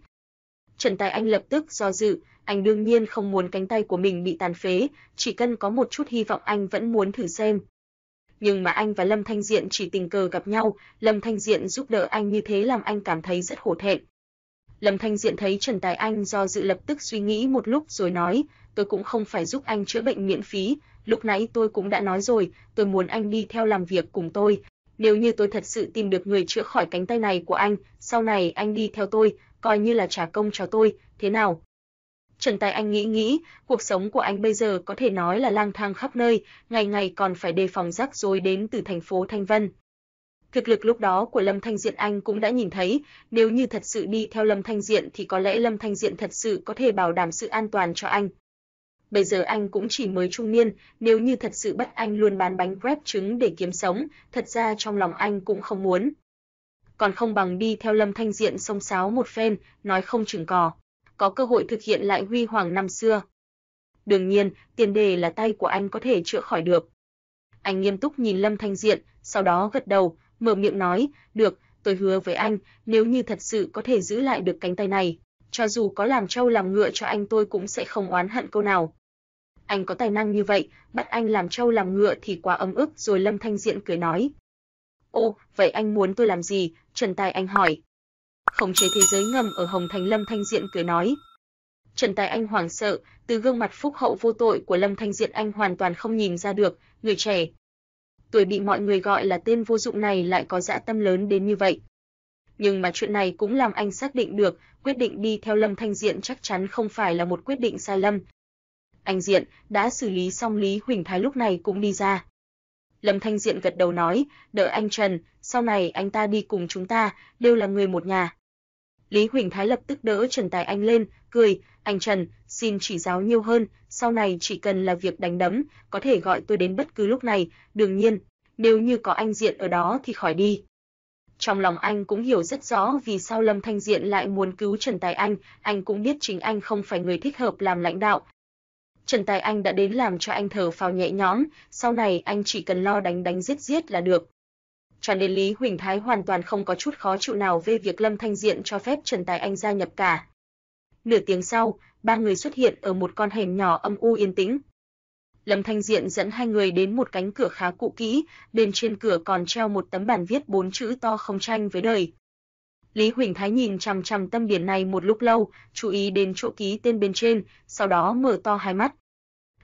A: Trần Tài Anh lập tức do dự, anh đương nhiên không muốn cánh tay của mình bị tàn phế, chỉ cần có một chút hy vọng anh vẫn muốn thử xem. Nhưng mà anh và Lâm Thanh Diện chỉ tình cờ gặp nhau, Lâm Thanh Diện giúp đỡ anh như thế làm anh cảm thấy rất hổ thẹn. Lâm Thanh Diện thấy Trần Tài Anh do dự lập tức suy nghĩ một lúc rồi nói, tôi cũng không phải giúp anh chữa bệnh miễn phí, lúc nãy tôi cũng đã nói rồi, tôi muốn anh đi theo làm việc cùng tôi. Nếu như tôi thật sự tìm được người chữa khỏi cánh tay này của anh, sau này anh đi theo tôi, coi như là trả công cho tôi, thế nào? Trần Tài Anh nghĩ nghĩ, cuộc sống của anh bây giờ có thể nói là lang thang khắp nơi, ngày ngày còn phải đề phòng rắc rối đến từ thành phố Thanh Vân. Thực lực lúc đó của Lâm Thanh Diện anh cũng đã nhìn thấy, nếu như thật sự đi theo Lâm Thanh Diện thì có lẽ Lâm Thanh Diện thật sự có thể bảo đảm sự an toàn cho anh. Bây giờ anh cũng chỉ mới trung niên, nếu như thật sự bắt anh luôn bán bánh crepe trứng để kiếm sống, thật ra trong lòng anh cũng không muốn. Còn không bằng đi theo Lâm Thanh Diện sông sáo một phen, nói không chừng cò, có cơ hội thực hiện lại huy hoàng năm xưa. Đương nhiên, tiền đề là tay của anh có thể chữa khỏi được. Anh nghiêm túc nhìn Lâm Thanh Diện, sau đó gật đầu, mở miệng nói, được, tôi hứa với anh, nếu như thật sự có thể giữ lại được cánh tay này, cho dù có làm trâu làm ngựa cho anh tôi cũng sẽ không oán hận câu nào. Anh có tài năng như vậy, bắt anh làm trâu làm ngựa thì quá ấm ức rồi Lâm Thanh Diện cười nói. Ô, vậy anh muốn tôi làm gì? Trần Tài Anh hỏi. Khống chế thế giới ngầm ở Hồng Thành Lâm Thanh Diện cười nói. Trần Tài Anh hoảng sợ, từ gương mặt phúc hậu vô tội của Lâm Thanh Diện anh hoàn toàn không nhìn ra được, người trẻ, tuổi bị mọi người gọi là tên vô dụng này lại có dã tâm lớn đến như vậy. Nhưng mà chuyện này cũng làm anh xác định được, quyết định đi theo Lâm Thanh Diện chắc chắn không phải là một quyết định sai lầm. Anh Diện đã xử lý xong Lý Huỳnh Thái lúc này cũng đi ra. Lâm Thanh Diện gật đầu nói, đợi anh Trần, sau này anh ta đi cùng chúng ta, đều là người một nhà. Lý Huỳnh Thái lập tức đỡ Trần Tài Anh lên, cười, anh Trần, xin chỉ giáo nhiều hơn, sau này chỉ cần là việc đánh đấm, có thể gọi tôi đến bất cứ lúc này, đương nhiên, nếu như có anh Diện ở đó thì khỏi đi. Trong lòng anh cũng hiểu rất rõ vì sao Lâm Thanh Diện lại muốn cứu Trần Tài Anh, anh cũng biết chính anh không phải người thích hợp làm lãnh đạo. Trần Tài Anh đã đến làm cho anh thở phào nhẹ nhõm, sau này anh chỉ cần lo đánh đánh giết giết là được. Cho nên Lý Huỳnh Thái hoàn toàn không có chút khó chịu nào về việc Lâm Thanh Diện cho phép Trần Tài Anh gia nhập cả. Nửa tiếng sau, ba người xuất hiện ở một con hẻm nhỏ âm u yên tĩnh. Lâm Thanh Diện dẫn hai người đến một cánh cửa khá cũ kỹ, bên trên cửa còn treo một tấm bản viết bốn chữ to không tranh với đời. Lý Huỳnh Thái nhìn chằm chằm tâm biển này một lúc lâu, chú ý đến chỗ ký tên bên trên, sau đó mở to hai mắt.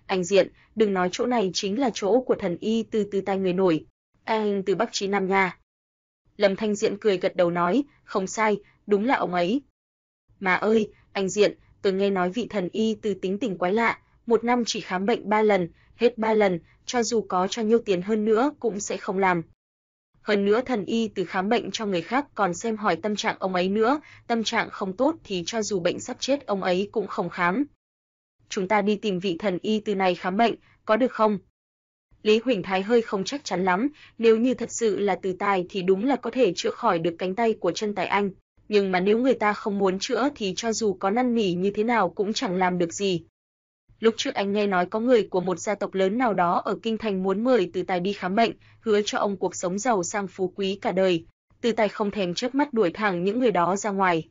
A: Anh Diện, đừng nói chỗ này chính là chỗ của thần y từ từ tay người nổi. Anh từ Bắc Chí Nam nha. Lâm Thanh Diện cười gật đầu nói, không sai, đúng là ông ấy. Mà ơi, anh Diện, tôi nghe nói vị thần y từ tính tình quái lạ, một năm chỉ khám bệnh ba lần, hết ba lần, cho dù có cho nhiêu tiền hơn nữa cũng sẽ không làm. Hơn nữa thần y từ khám bệnh cho người khác còn xem hỏi tâm trạng ông ấy nữa, tâm trạng không tốt thì cho dù bệnh sắp chết ông ấy cũng không khám. Chúng ta đi tìm vị thần y từ này khám bệnh, có được không? Lý Huỳnh Thái hơi không chắc chắn lắm, nếu như thật sự là từ tài thì đúng là có thể chữa khỏi được cánh tay của chân tài anh, nhưng mà nếu người ta không muốn chữa thì cho dù có năn nỉ như thế nào cũng chẳng làm được gì. Lúc trước anh nghe nói có người của một gia tộc lớn nào đó ở kinh thành muốn mời Từ Tài đi khám bệnh, hứa cho ông cuộc sống giàu sang phú quý cả đời. Từ Tài không thèm chớp mắt đuổi thẳng những người đó ra ngoài.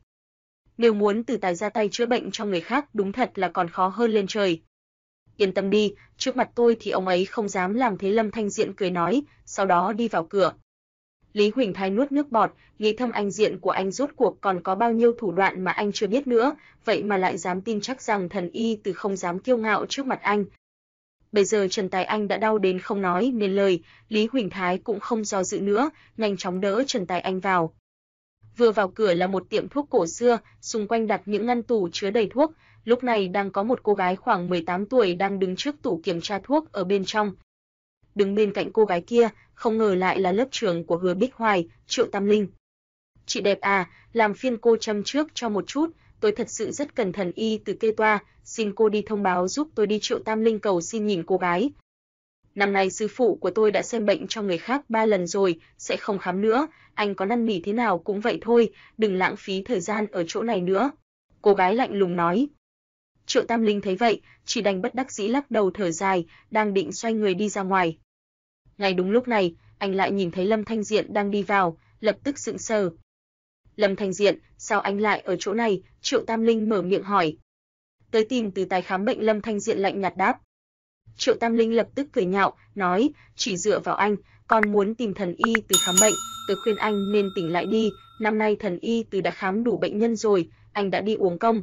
A: Nếu muốn Từ Tài ra tay chữa bệnh cho người khác, đúng thật là còn khó hơn lên trời. Yên tâm đi, trước mặt tôi thì ông ấy không dám làm thế Lâm Thanh Diện cười nói, sau đó đi vào cửa. Lý Huỳnh Thái nuốt nước bọt, nghĩ thâm anh diện của anh rốt cuộc còn có bao nhiêu thủ đoạn mà anh chưa biết nữa, vậy mà lại dám tin chắc rằng thần y từ không dám kiêu ngạo trước mặt anh. Bây giờ Trần Tài Anh đã đau đến không nói nên lời, Lý Huỳnh Thái cũng không do dự nữa, nhanh chóng đỡ Trần Tài Anh vào. Vừa vào cửa là một tiệm thuốc cổ xưa, xung quanh đặt những ngăn tủ chứa đầy thuốc, lúc này đang có một cô gái khoảng 18 tuổi đang đứng trước tủ kiểm tra thuốc ở bên trong, đứng bên cạnh cô gái kia, không ngờ lại là lớp trưởng của Hứa Bích Hoài, Triệu Tam Linh. Chị đẹp à, làm phiên cô châm trước cho một chút, tôi thật sự rất cần thần y từ kê toa, xin cô đi thông báo giúp tôi đi Triệu Tam Linh cầu xin nhìn cô gái. Năm nay sư phụ của tôi đã xem bệnh cho người khác ba lần rồi, sẽ không khám nữa, anh có năn nỉ thế nào cũng vậy thôi, đừng lãng phí thời gian ở chỗ này nữa. Cô gái lạnh lùng nói. Triệu Tam Linh thấy vậy, chỉ đành bất đắc dĩ lắc đầu thở dài, đang định xoay người đi ra ngoài. Ngay đúng lúc này, anh lại nhìn thấy Lâm Thanh Diện đang đi vào, lập tức sững sờ. Lâm Thanh Diện, sao anh lại ở chỗ này? Triệu Tam Linh mở miệng hỏi. Tới tìm từ tài khám bệnh Lâm Thanh Diện lạnh nhạt đáp. Triệu Tam Linh lập tức cười nhạo, nói, chỉ dựa vào anh, con muốn tìm thần y từ khám bệnh, tôi khuyên anh nên tỉnh lại đi, năm nay thần y từ đã khám đủ bệnh nhân rồi, anh đã đi uống công,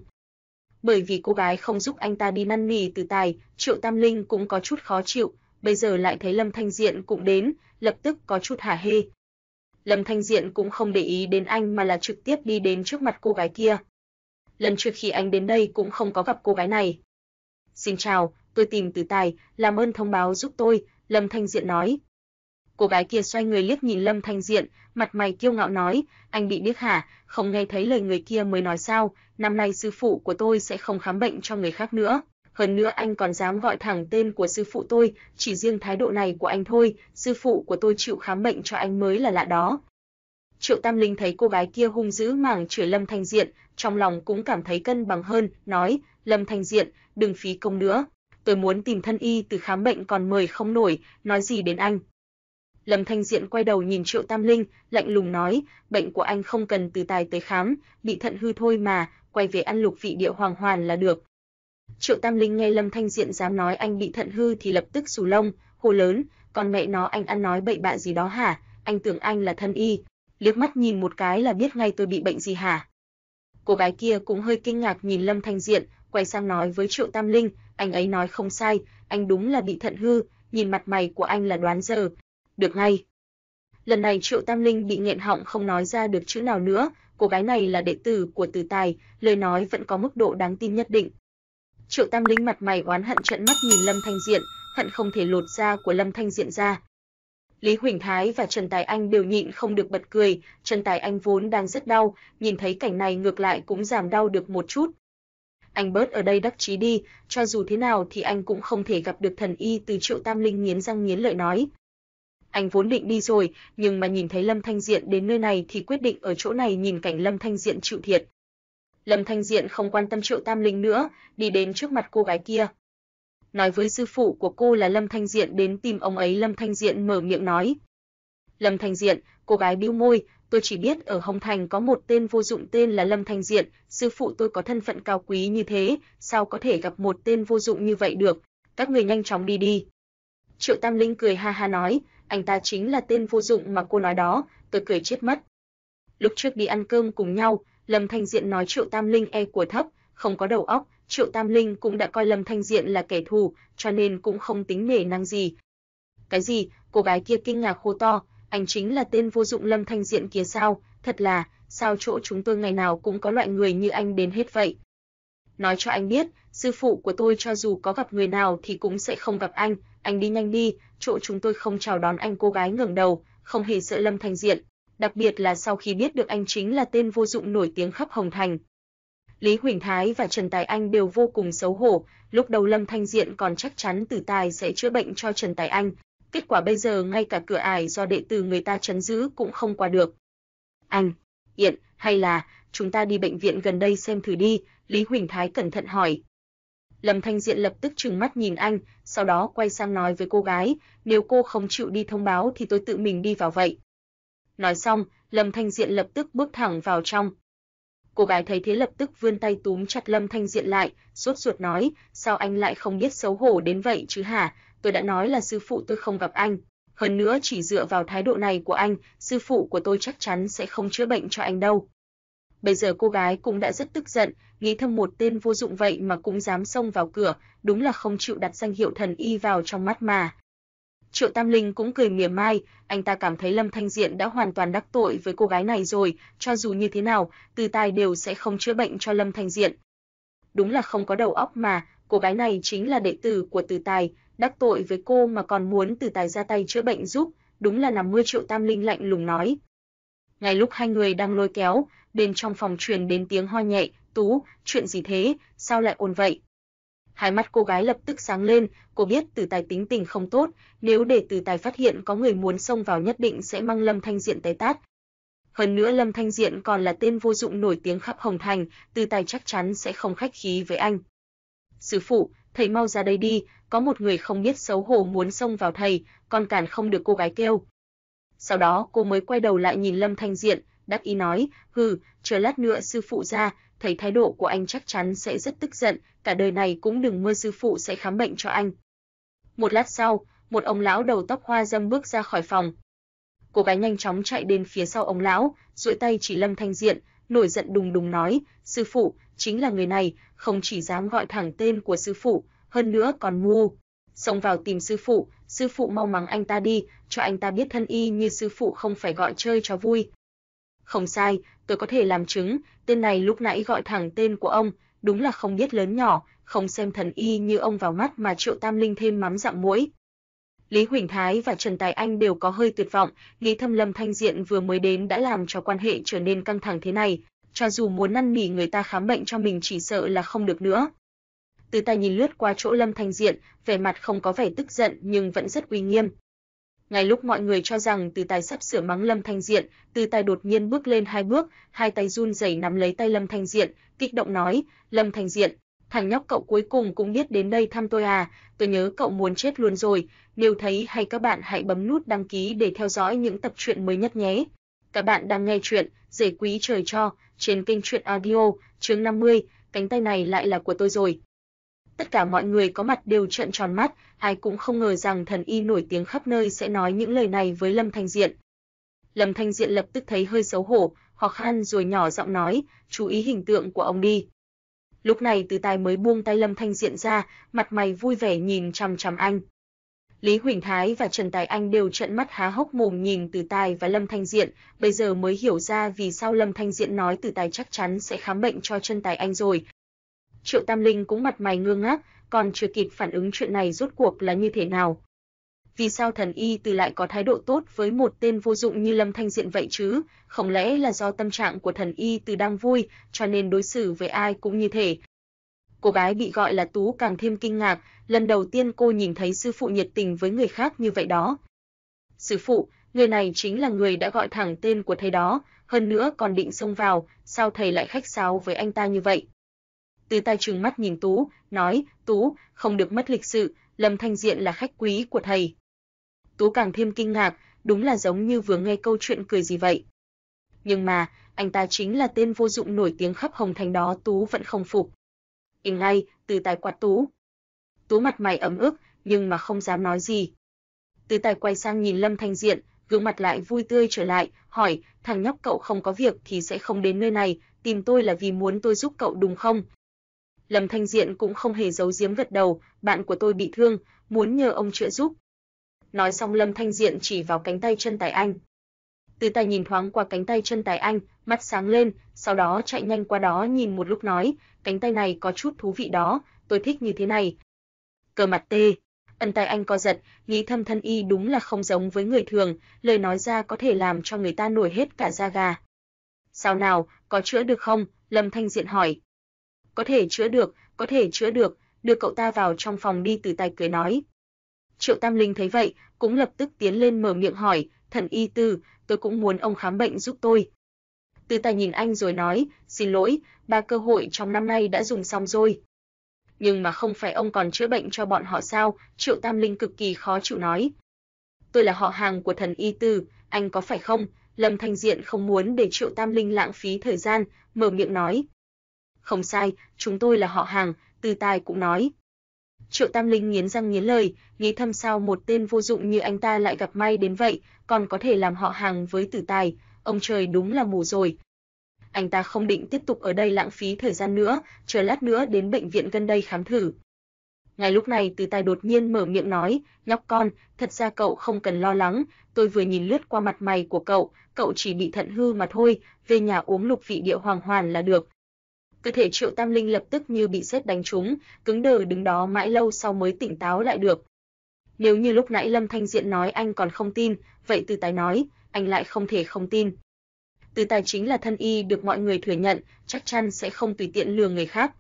A: bởi vì cô gái không giúp anh ta đi năn nỉ từ tài, Triệu Tam Linh cũng có chút khó chịu, bây giờ lại thấy Lâm Thanh Diện cũng đến, lập tức có chút hả hê. Lâm Thanh Diện cũng không để ý đến anh mà là trực tiếp đi đến trước mặt cô gái kia. Lần trước khi anh đến đây cũng không có gặp cô gái này. Xin chào, tôi tìm từ tài, làm ơn thông báo giúp tôi, Lâm Thanh Diện nói. Cô gái kia xoay người liếc nhìn Lâm Thanh Diện, mặt mày kiêu ngạo nói, anh bị điếc hả, không nghe thấy lời người kia mới nói sao, năm nay sư phụ của tôi sẽ không khám bệnh cho người khác nữa. Hơn nữa anh còn dám gọi thẳng tên của sư phụ tôi, chỉ riêng thái độ này của anh thôi, sư phụ của tôi chịu khám bệnh cho anh mới là lạ đó. Triệu Tam Linh thấy cô gái kia hung dữ mảng chửi Lâm Thanh Diện, trong lòng cũng cảm thấy cân bằng hơn, nói, Lâm Thanh Diện, đừng phí công nữa, tôi muốn tìm thân y từ khám bệnh còn mời không nổi, nói gì đến anh. Lâm Thanh Diện quay đầu nhìn Triệu Tam Linh, lạnh lùng nói, bệnh của anh không cần từ tài tới khám, bị thận hư thôi mà, quay về ăn lục vị địa hoàng hoàn là được. Triệu Tam Linh nghe Lâm Thanh Diện dám nói anh bị thận hư thì lập tức xù lông, hô lớn, còn mẹ nó anh ăn nói bậy bạ gì đó hả, anh tưởng anh là thân y, liếc mắt nhìn một cái là biết ngay tôi bị bệnh gì hả. Cô gái kia cũng hơi kinh ngạc nhìn Lâm Thanh Diện, quay sang nói với Triệu Tam Linh, anh ấy nói không sai, anh đúng là bị thận hư, nhìn mặt mày của anh là đoán giờ, được ngay. Lần này Triệu Tam Linh bị nghẹn họng không nói ra được chữ nào nữa, cô gái này là đệ tử của Từ Tài, lời nói vẫn có mức độ đáng tin nhất định. Triệu Tam Linh mặt mày oán hận trợn mắt nhìn Lâm Thanh Diện, hận không thể lột da của Lâm Thanh Diện ra. Lý Huỳnh Thái và Trần Tài Anh đều nhịn không được bật cười, Trần Tài Anh vốn đang rất đau, nhìn thấy cảnh này ngược lại cũng giảm đau được một chút. Anh bớt ở đây đắc chí đi, cho dù thế nào thì anh cũng không thể gặp được thần y từ Triệu Tam Linh nghiến răng nghiến lợi nói anh vốn định đi rồi, nhưng mà nhìn thấy Lâm Thanh Diện đến nơi này thì quyết định ở chỗ này nhìn cảnh Lâm Thanh Diện chịu thiệt. Lâm Thanh Diện không quan tâm Triệu Tam Linh nữa, đi đến trước mặt cô gái kia. Nói với sư phụ của cô là Lâm Thanh Diện đến tìm ông ấy Lâm Thanh Diện mở miệng nói. Lâm Thanh Diện, cô gái bĩu môi, tôi chỉ biết ở Hồng Thành có một tên vô dụng tên là Lâm Thanh Diện, sư phụ tôi có thân phận cao quý như thế, sao có thể gặp một tên vô dụng như vậy được, các người nhanh chóng đi đi. Triệu Tam Linh cười ha ha nói, anh ta chính là tên vô dụng mà cô nói đó, tôi cười chết mất. Lúc trước đi ăn cơm cùng nhau, Lâm Thanh Diện nói Triệu Tam Linh e của thấp, không có đầu óc, Triệu Tam Linh cũng đã coi Lâm Thanh Diện là kẻ thù, cho nên cũng không tính nể năng gì. Cái gì? Cô gái kia kinh ngạc hô to, anh chính là tên vô dụng Lâm Thanh Diện kia sao? Thật là, sao chỗ chúng tôi ngày nào cũng có loại người như anh đến hết vậy? Nói cho anh biết, sư phụ của tôi cho dù có gặp người nào thì cũng sẽ không gặp anh, anh đi nhanh đi, chỗ chúng tôi không chào đón anh cô gái ngẩng đầu, không hề sợ Lâm Thanh Diện, đặc biệt là sau khi biết được anh chính là tên vô dụng nổi tiếng khắp Hồng Thành. Lý Huỳnh Thái và Trần Tài Anh đều vô cùng xấu hổ, lúc đầu Lâm Thanh Diện còn chắc chắn Tử Tài sẽ chữa bệnh cho Trần Tài Anh, kết quả bây giờ ngay cả cửa ải do đệ tử người ta trấn giữ cũng không qua được. Anh, Hiện, hay là chúng ta đi bệnh viện gần đây xem thử đi, Lý Huỳnh Thái cẩn thận hỏi. Lâm Thanh Diện lập tức trừng mắt nhìn anh, sau đó quay sang nói với cô gái, nếu cô không chịu đi thông báo thì tôi tự mình đi vào vậy. Nói xong, Lâm Thanh Diện lập tức bước thẳng vào trong. Cô gái thấy thế lập tức vươn tay túm chặt Lâm Thanh Diện lại, sốt ruột nói, sao anh lại không biết xấu hổ đến vậy chứ hả, tôi đã nói là sư phụ tôi không gặp anh. Hơn nữa chỉ dựa vào thái độ này của anh, sư phụ của tôi chắc chắn sẽ không chữa bệnh cho anh đâu. Bây giờ cô gái cũng đã rất tức giận, nghĩ thầm một tên vô dụng vậy mà cũng dám xông vào cửa, đúng là không chịu đặt danh hiệu thần y vào trong mắt mà. Triệu Tam Linh cũng cười mỉa mai, anh ta cảm thấy Lâm Thanh Diện đã hoàn toàn đắc tội với cô gái này rồi, cho dù như thế nào, Từ Tài đều sẽ không chữa bệnh cho Lâm Thanh Diện. Đúng là không có đầu óc mà, cô gái này chính là đệ tử của Từ Tài, đắc tội với cô mà còn muốn Từ Tài ra tay chữa bệnh giúp, đúng là nằm mưa Triệu Tam Linh lạnh lùng nói. Ngay lúc hai người đang lôi kéo, bên trong phòng truyền đến tiếng ho nhẹ, "Tú, chuyện gì thế, sao lại ồn vậy?" Hai mắt cô gái lập tức sáng lên, cô biết Từ Tài tính tình không tốt, nếu để Từ Tài phát hiện có người muốn xông vào nhất định sẽ mang Lâm Thanh Diện tới tát. Hơn nữa Lâm Thanh Diện còn là tên vô dụng nổi tiếng khắp Hồng Thành, Từ Tài chắc chắn sẽ không khách khí với anh. "Sư phụ, thầy mau ra đây đi, có một người không biết xấu hổ muốn xông vào thầy, còn cản không được cô gái kêu." Sau đó cô mới quay đầu lại nhìn Lâm Thanh Diện, đắc ý nói, hừ, chờ lát nữa sư phụ ra, thấy thái độ của anh chắc chắn sẽ rất tức giận, cả đời này cũng đừng mơ sư phụ sẽ khám bệnh cho anh. Một lát sau, một ông lão đầu tóc hoa râm bước ra khỏi phòng. Cô gái nhanh chóng chạy đến phía sau ông lão, duỗi tay chỉ Lâm Thanh Diện, nổi giận đùng đùng nói, sư phụ, chính là người này, không chỉ dám gọi thẳng tên của sư phụ, hơn nữa còn ngu. Xông vào tìm sư phụ, sư phụ mau mắng anh ta đi, cho anh ta biết thân y như sư phụ không phải gọi chơi cho vui, không sai, tôi có thể làm chứng, tên này lúc nãy gọi thẳng tên của ông, đúng là không biết lớn nhỏ, không xem thần y như ông vào mắt mà Triệu Tam Linh thêm mắm dặm muối. Lý Huỳnh Thái và Trần Tài Anh đều có hơi tuyệt vọng, nghĩ thâm Lâm Thanh Diện vừa mới đến đã làm cho quan hệ trở nên căng thẳng thế này, cho dù muốn năn nỉ người ta khám bệnh cho mình chỉ sợ là không được nữa. Từ tay nhìn lướt qua chỗ Lâm Thanh Diện, vẻ mặt không có vẻ tức giận nhưng vẫn rất uy nghiêm, ngay lúc mọi người cho rằng Từ Tài sắp sửa mắng Lâm Thanh Diện, Từ Tài đột nhiên bước lên hai bước, hai tay run rẩy nắm lấy tay Lâm Thanh Diện, kích động nói: "Lâm Thanh Diện, thằng nhóc cậu cuối cùng cũng biết đến đây thăm tôi à, tôi nhớ cậu muốn chết luôn rồi, nếu thấy hay các bạn hãy bấm nút đăng ký để theo dõi những tập truyện mới nhất nhé." Các bạn đang nghe truyện dễ quý trời cho trên kênh truyện audio, chương 50, cánh tay này lại là của tôi rồi. Tất cả mọi người có mặt đều trợn tròn mắt, ai cũng không ngờ rằng thần y nổi tiếng khắp nơi sẽ nói những lời này với Lâm Thanh Diện. Lâm Thanh Diện lập tức thấy hơi xấu hổ, khó khăn rồi nhỏ giọng nói, chú ý hình tượng của ông đi. Lúc này Từ Tài mới buông tay Lâm Thanh Diện ra, mặt mày vui vẻ nhìn chằm chằm anh. Lý Huỳnh Thái và Trần Tài Anh đều trợn mắt há hốc mồm nhìn Từ Tài và Lâm Thanh Diện, bây giờ mới hiểu ra vì sao Lâm Thanh Diện nói Từ Tài chắc chắn sẽ khám bệnh cho Trần Tài Anh rồi, Triệu Tam Linh cũng mặt mày ngơ ngác, còn chưa kịp phản ứng chuyện này rốt cuộc là như thế nào. Vì sao thần y từ lại có thái độ tốt với một tên vô dụng như Lâm Thanh Diện vậy chứ? Không lẽ là do tâm trạng của thần y từ đang vui, cho nên đối xử với ai cũng như thế? Cô gái bị gọi là Tú càng thêm kinh ngạc, lần đầu tiên cô nhìn thấy sư phụ nhiệt tình với người khác như vậy đó. Sư phụ, người này chính là người đã gọi thẳng tên của thầy đó, hơn nữa còn định xông vào, sao thầy lại khách sáo với anh ta như vậy? Từ tai trừng mắt nhìn Tú, nói, Tú, không được mất lịch sự, Lâm Thanh Diện là khách quý của thầy. Tú càng thêm kinh ngạc, đúng là giống như vừa nghe câu chuyện cười gì vậy. Nhưng mà, anh ta chính là tên vô dụng nổi tiếng khắp Hồng Thành đó Tú vẫn không phục. Im ngay, từ tài quạt Tú. Tú mặt mày ấm ức, nhưng mà không dám nói gì. Từ tài quay sang nhìn Lâm Thanh Diện, gương mặt lại vui tươi trở lại, hỏi, thằng nhóc cậu không có việc thì sẽ không đến nơi này, tìm tôi là vì muốn tôi giúp cậu đúng không? Lâm Thanh Diện cũng không hề giấu giếm gật đầu, bạn của tôi bị thương, muốn nhờ ông chữa giúp. Nói xong Lâm Thanh Diện chỉ vào cánh tay chân Tài Anh. Từ tài nhìn thoáng qua cánh tay chân Tài Anh, mắt sáng lên, sau đó chạy nhanh qua đó nhìn một lúc nói, cánh tay này có chút thú vị đó, tôi thích như thế này. Cờ mặt tê, ân tay anh co giật, nghĩ thâm thân y đúng là không giống với người thường, lời nói ra có thể làm cho người ta nổi hết cả da gà. Sao nào, có chữa được không? Lâm Thanh Diện hỏi. Có thể chữa được, có thể chữa được, đưa cậu ta vào trong phòng đi từ tay cười nói. Triệu Tam Linh thấy vậy, cũng lập tức tiến lên mở miệng hỏi, thần y tư, tôi cũng muốn ông khám bệnh giúp tôi. Từ tài nhìn anh rồi nói, xin lỗi, ba cơ hội trong năm nay đã dùng xong rồi. Nhưng mà không phải ông còn chữa bệnh cho bọn họ sao, Triệu Tam Linh cực kỳ khó chịu nói. Tôi là họ hàng của thần y tư, anh có phải không? Lâm Thanh Diện không muốn để Triệu Tam Linh lãng phí thời gian, mở miệng nói. Không sai, chúng tôi là họ hàng, từ tài cũng nói. Triệu Tam Linh nghiến răng nghiến lời, nghĩ thầm sao một tên vô dụng như anh ta lại gặp may đến vậy, còn có thể làm họ hàng với tử tài, ông trời đúng là mù rồi. Anh ta không định tiếp tục ở đây lãng phí thời gian nữa, chờ lát nữa đến bệnh viện gần đây khám thử. Ngay lúc này Từ Tài đột nhiên mở miệng nói, nhóc con, thật ra cậu không cần lo lắng, tôi vừa nhìn lướt qua mặt mày của cậu, cậu chỉ bị thận hư mà thôi, về nhà uống lục vị địa hoàng hoàn là được, cơ thể Triệu Tam Linh lập tức như bị sét đánh trúng, cứng đờ đứng đó mãi lâu sau mới tỉnh táo lại được. Nếu như lúc nãy Lâm Thanh Diện nói anh còn không tin, vậy Từ Tài nói, anh lại không thể không tin. Từ Tài chính là thân y được mọi người thừa nhận, chắc chắn sẽ không tùy tiện lừa người khác.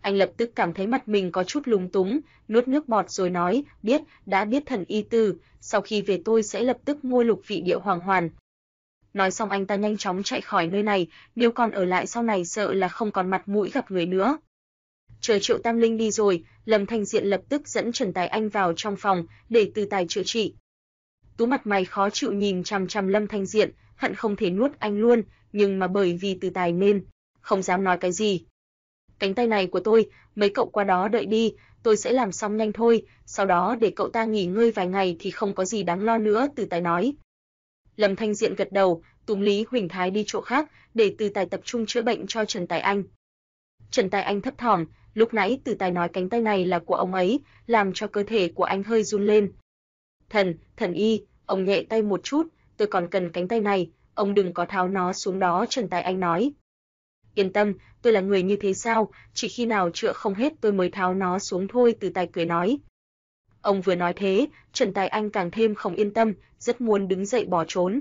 A: Anh lập tức cảm thấy mặt mình có chút lúng túng, nuốt nước bọt rồi nói, biết, đã biết thần y tư, sau khi về tôi sẽ lập tức mua lục vị địa hoàng hoàn, Nói xong anh ta nhanh chóng chạy khỏi nơi này, nếu còn ở lại sau này sợ là không còn mặt mũi gặp người nữa. Chờ Triệu Tam Linh đi rồi, Lâm Thanh Diện lập tức dẫn Trần Tài Anh vào trong phòng để từ tài chữa trị. Tú mặt mày khó chịu nhìn chằm chằm Lâm Thanh Diện, hận không thể nuốt anh luôn, nhưng mà bởi vì từ tài nên, không dám nói cái gì. Cánh tay này của tôi, mấy cậu qua đó đợi đi, tôi sẽ làm xong nhanh thôi, sau đó để cậu ta nghỉ ngơi vài ngày thì không có gì đáng lo nữa, từ tài nói. Lâm Thanh Diện gật đầu, túm Lý Huỳnh Thái đi chỗ khác, để Từ Tài tập trung chữa bệnh cho Trần Tài Anh. Trần Tài Anh thấp thỏm, lúc nãy Từ Tài nói cánh tay này là của ông ấy, làm cho cơ thể của anh hơi run lên. "Thần, thần y." Ông nhẹ tay một chút, "Tôi còn cần cánh tay này, ông đừng có tháo nó xuống đó." Trần Tài Anh nói. "Yên tâm, tôi là người như thế sao, chỉ khi nào chữa không hết tôi mới tháo nó xuống thôi." Từ Tài cười nói. Ông vừa nói thế, Trần Tài Anh càng thêm không yên tâm, rất muốn đứng dậy bỏ trốn.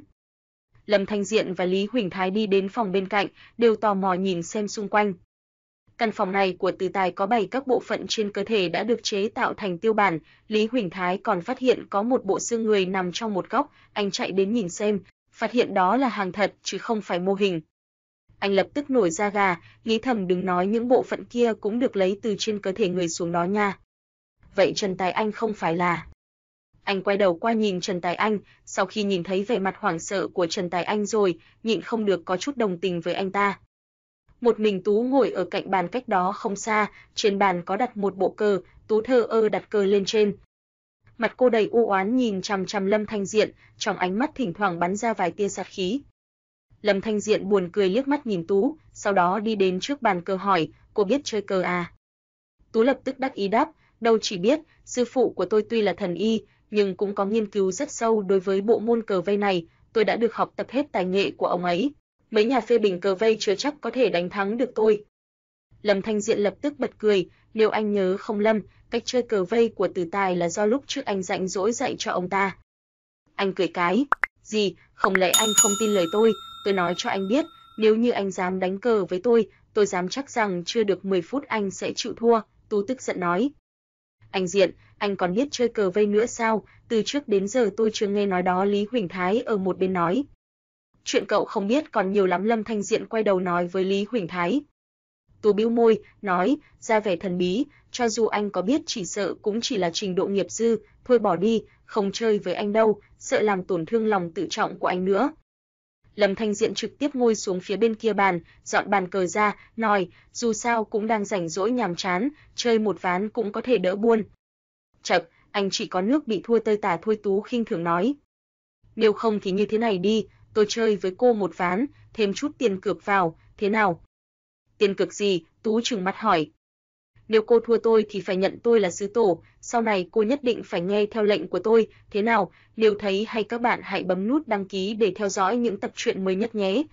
A: Lâm Thanh Diện và Lý Huỳnh Thái đi đến phòng bên cạnh, đều tò mò nhìn xem xung quanh. Căn phòng này của Từ Tài có bảy các bộ phận trên cơ thể đã được chế tạo thành tiêu bản, Lý Huỳnh Thái còn phát hiện có một bộ xương người nằm trong một góc, anh chạy đến nhìn xem, phát hiện đó là hàng thật chứ không phải mô hình. Anh lập tức nổi da gà, nghĩ thầm đừng nói những bộ phận kia cũng được lấy từ trên cơ thể người xuống đó nha vậy Trần Tài Anh không phải là... Anh quay đầu qua nhìn Trần Tài Anh, sau khi nhìn thấy vẻ mặt hoảng sợ của Trần Tài Anh rồi, nhịn không được có chút đồng tình với anh ta. Một mình Tú ngồi ở cạnh bàn cách đó không xa, trên bàn có đặt một bộ cờ, Tú thơ ơ đặt cờ lên trên. Mặt cô đầy u oán nhìn chằm chằm Lâm Thanh Diện, trong ánh mắt thỉnh thoảng bắn ra vài tia sát khí. Lâm Thanh Diện buồn cười liếc mắt nhìn Tú, sau đó đi đến trước bàn cờ hỏi, cô biết chơi cờ à? Tú lập tức đắc ý đáp, đâu chỉ biết, sư phụ của tôi tuy là thần y, nhưng cũng có nghiên cứu rất sâu đối với bộ môn cờ vây này, tôi đã được học tập hết tài nghệ của ông ấy. Mấy nhà phê bình cờ vây chưa chắc có thể đánh thắng được tôi. Lâm Thanh Diện lập tức bật cười, nếu anh nhớ không lâm, cách chơi cờ vây của Từ Tài là do lúc trước anh rảnh rỗi dạy cho ông ta. Anh cười cái, gì, không lẽ anh không tin lời tôi, tôi nói cho anh biết, nếu như anh dám đánh cờ với tôi, tôi dám chắc rằng chưa được 10 phút anh sẽ chịu thua, Tú tức giận nói. Anh Diện, anh còn biết chơi cờ vây nữa sao, từ trước đến giờ tôi chưa nghe nói đó Lý Huỳnh Thái ở một bên nói. Chuyện cậu không biết còn nhiều lắm Lâm Thanh Diện quay đầu nói với Lý Huỳnh Thái. Tú bĩu môi, nói, ra vẻ thần bí, cho dù anh có biết chỉ sợ cũng chỉ là trình độ nghiệp dư, thôi bỏ đi, không chơi với anh đâu, sợ làm tổn thương lòng tự trọng của anh nữa. Lâm Thanh Diện trực tiếp ngồi xuống phía bên kia bàn, dọn bàn cờ ra, nói, dù sao cũng đang rảnh rỗi nhàm chán, chơi một ván cũng có thể đỡ buồn. Chậc, anh chỉ có nước bị thua tơi tả thôi Tú khinh thường nói. Nếu không thì như thế này đi, tôi chơi với cô một ván, thêm chút tiền cược vào, thế nào? Tiền cược gì? Tú trừng mắt hỏi. Nếu cô thua tôi thì phải nhận tôi là sứ tổ, sau này cô nhất định phải nghe theo lệnh của tôi, thế nào? Nếu thấy hay các bạn hãy bấm nút đăng ký để theo dõi những tập truyện mới nhất nhé.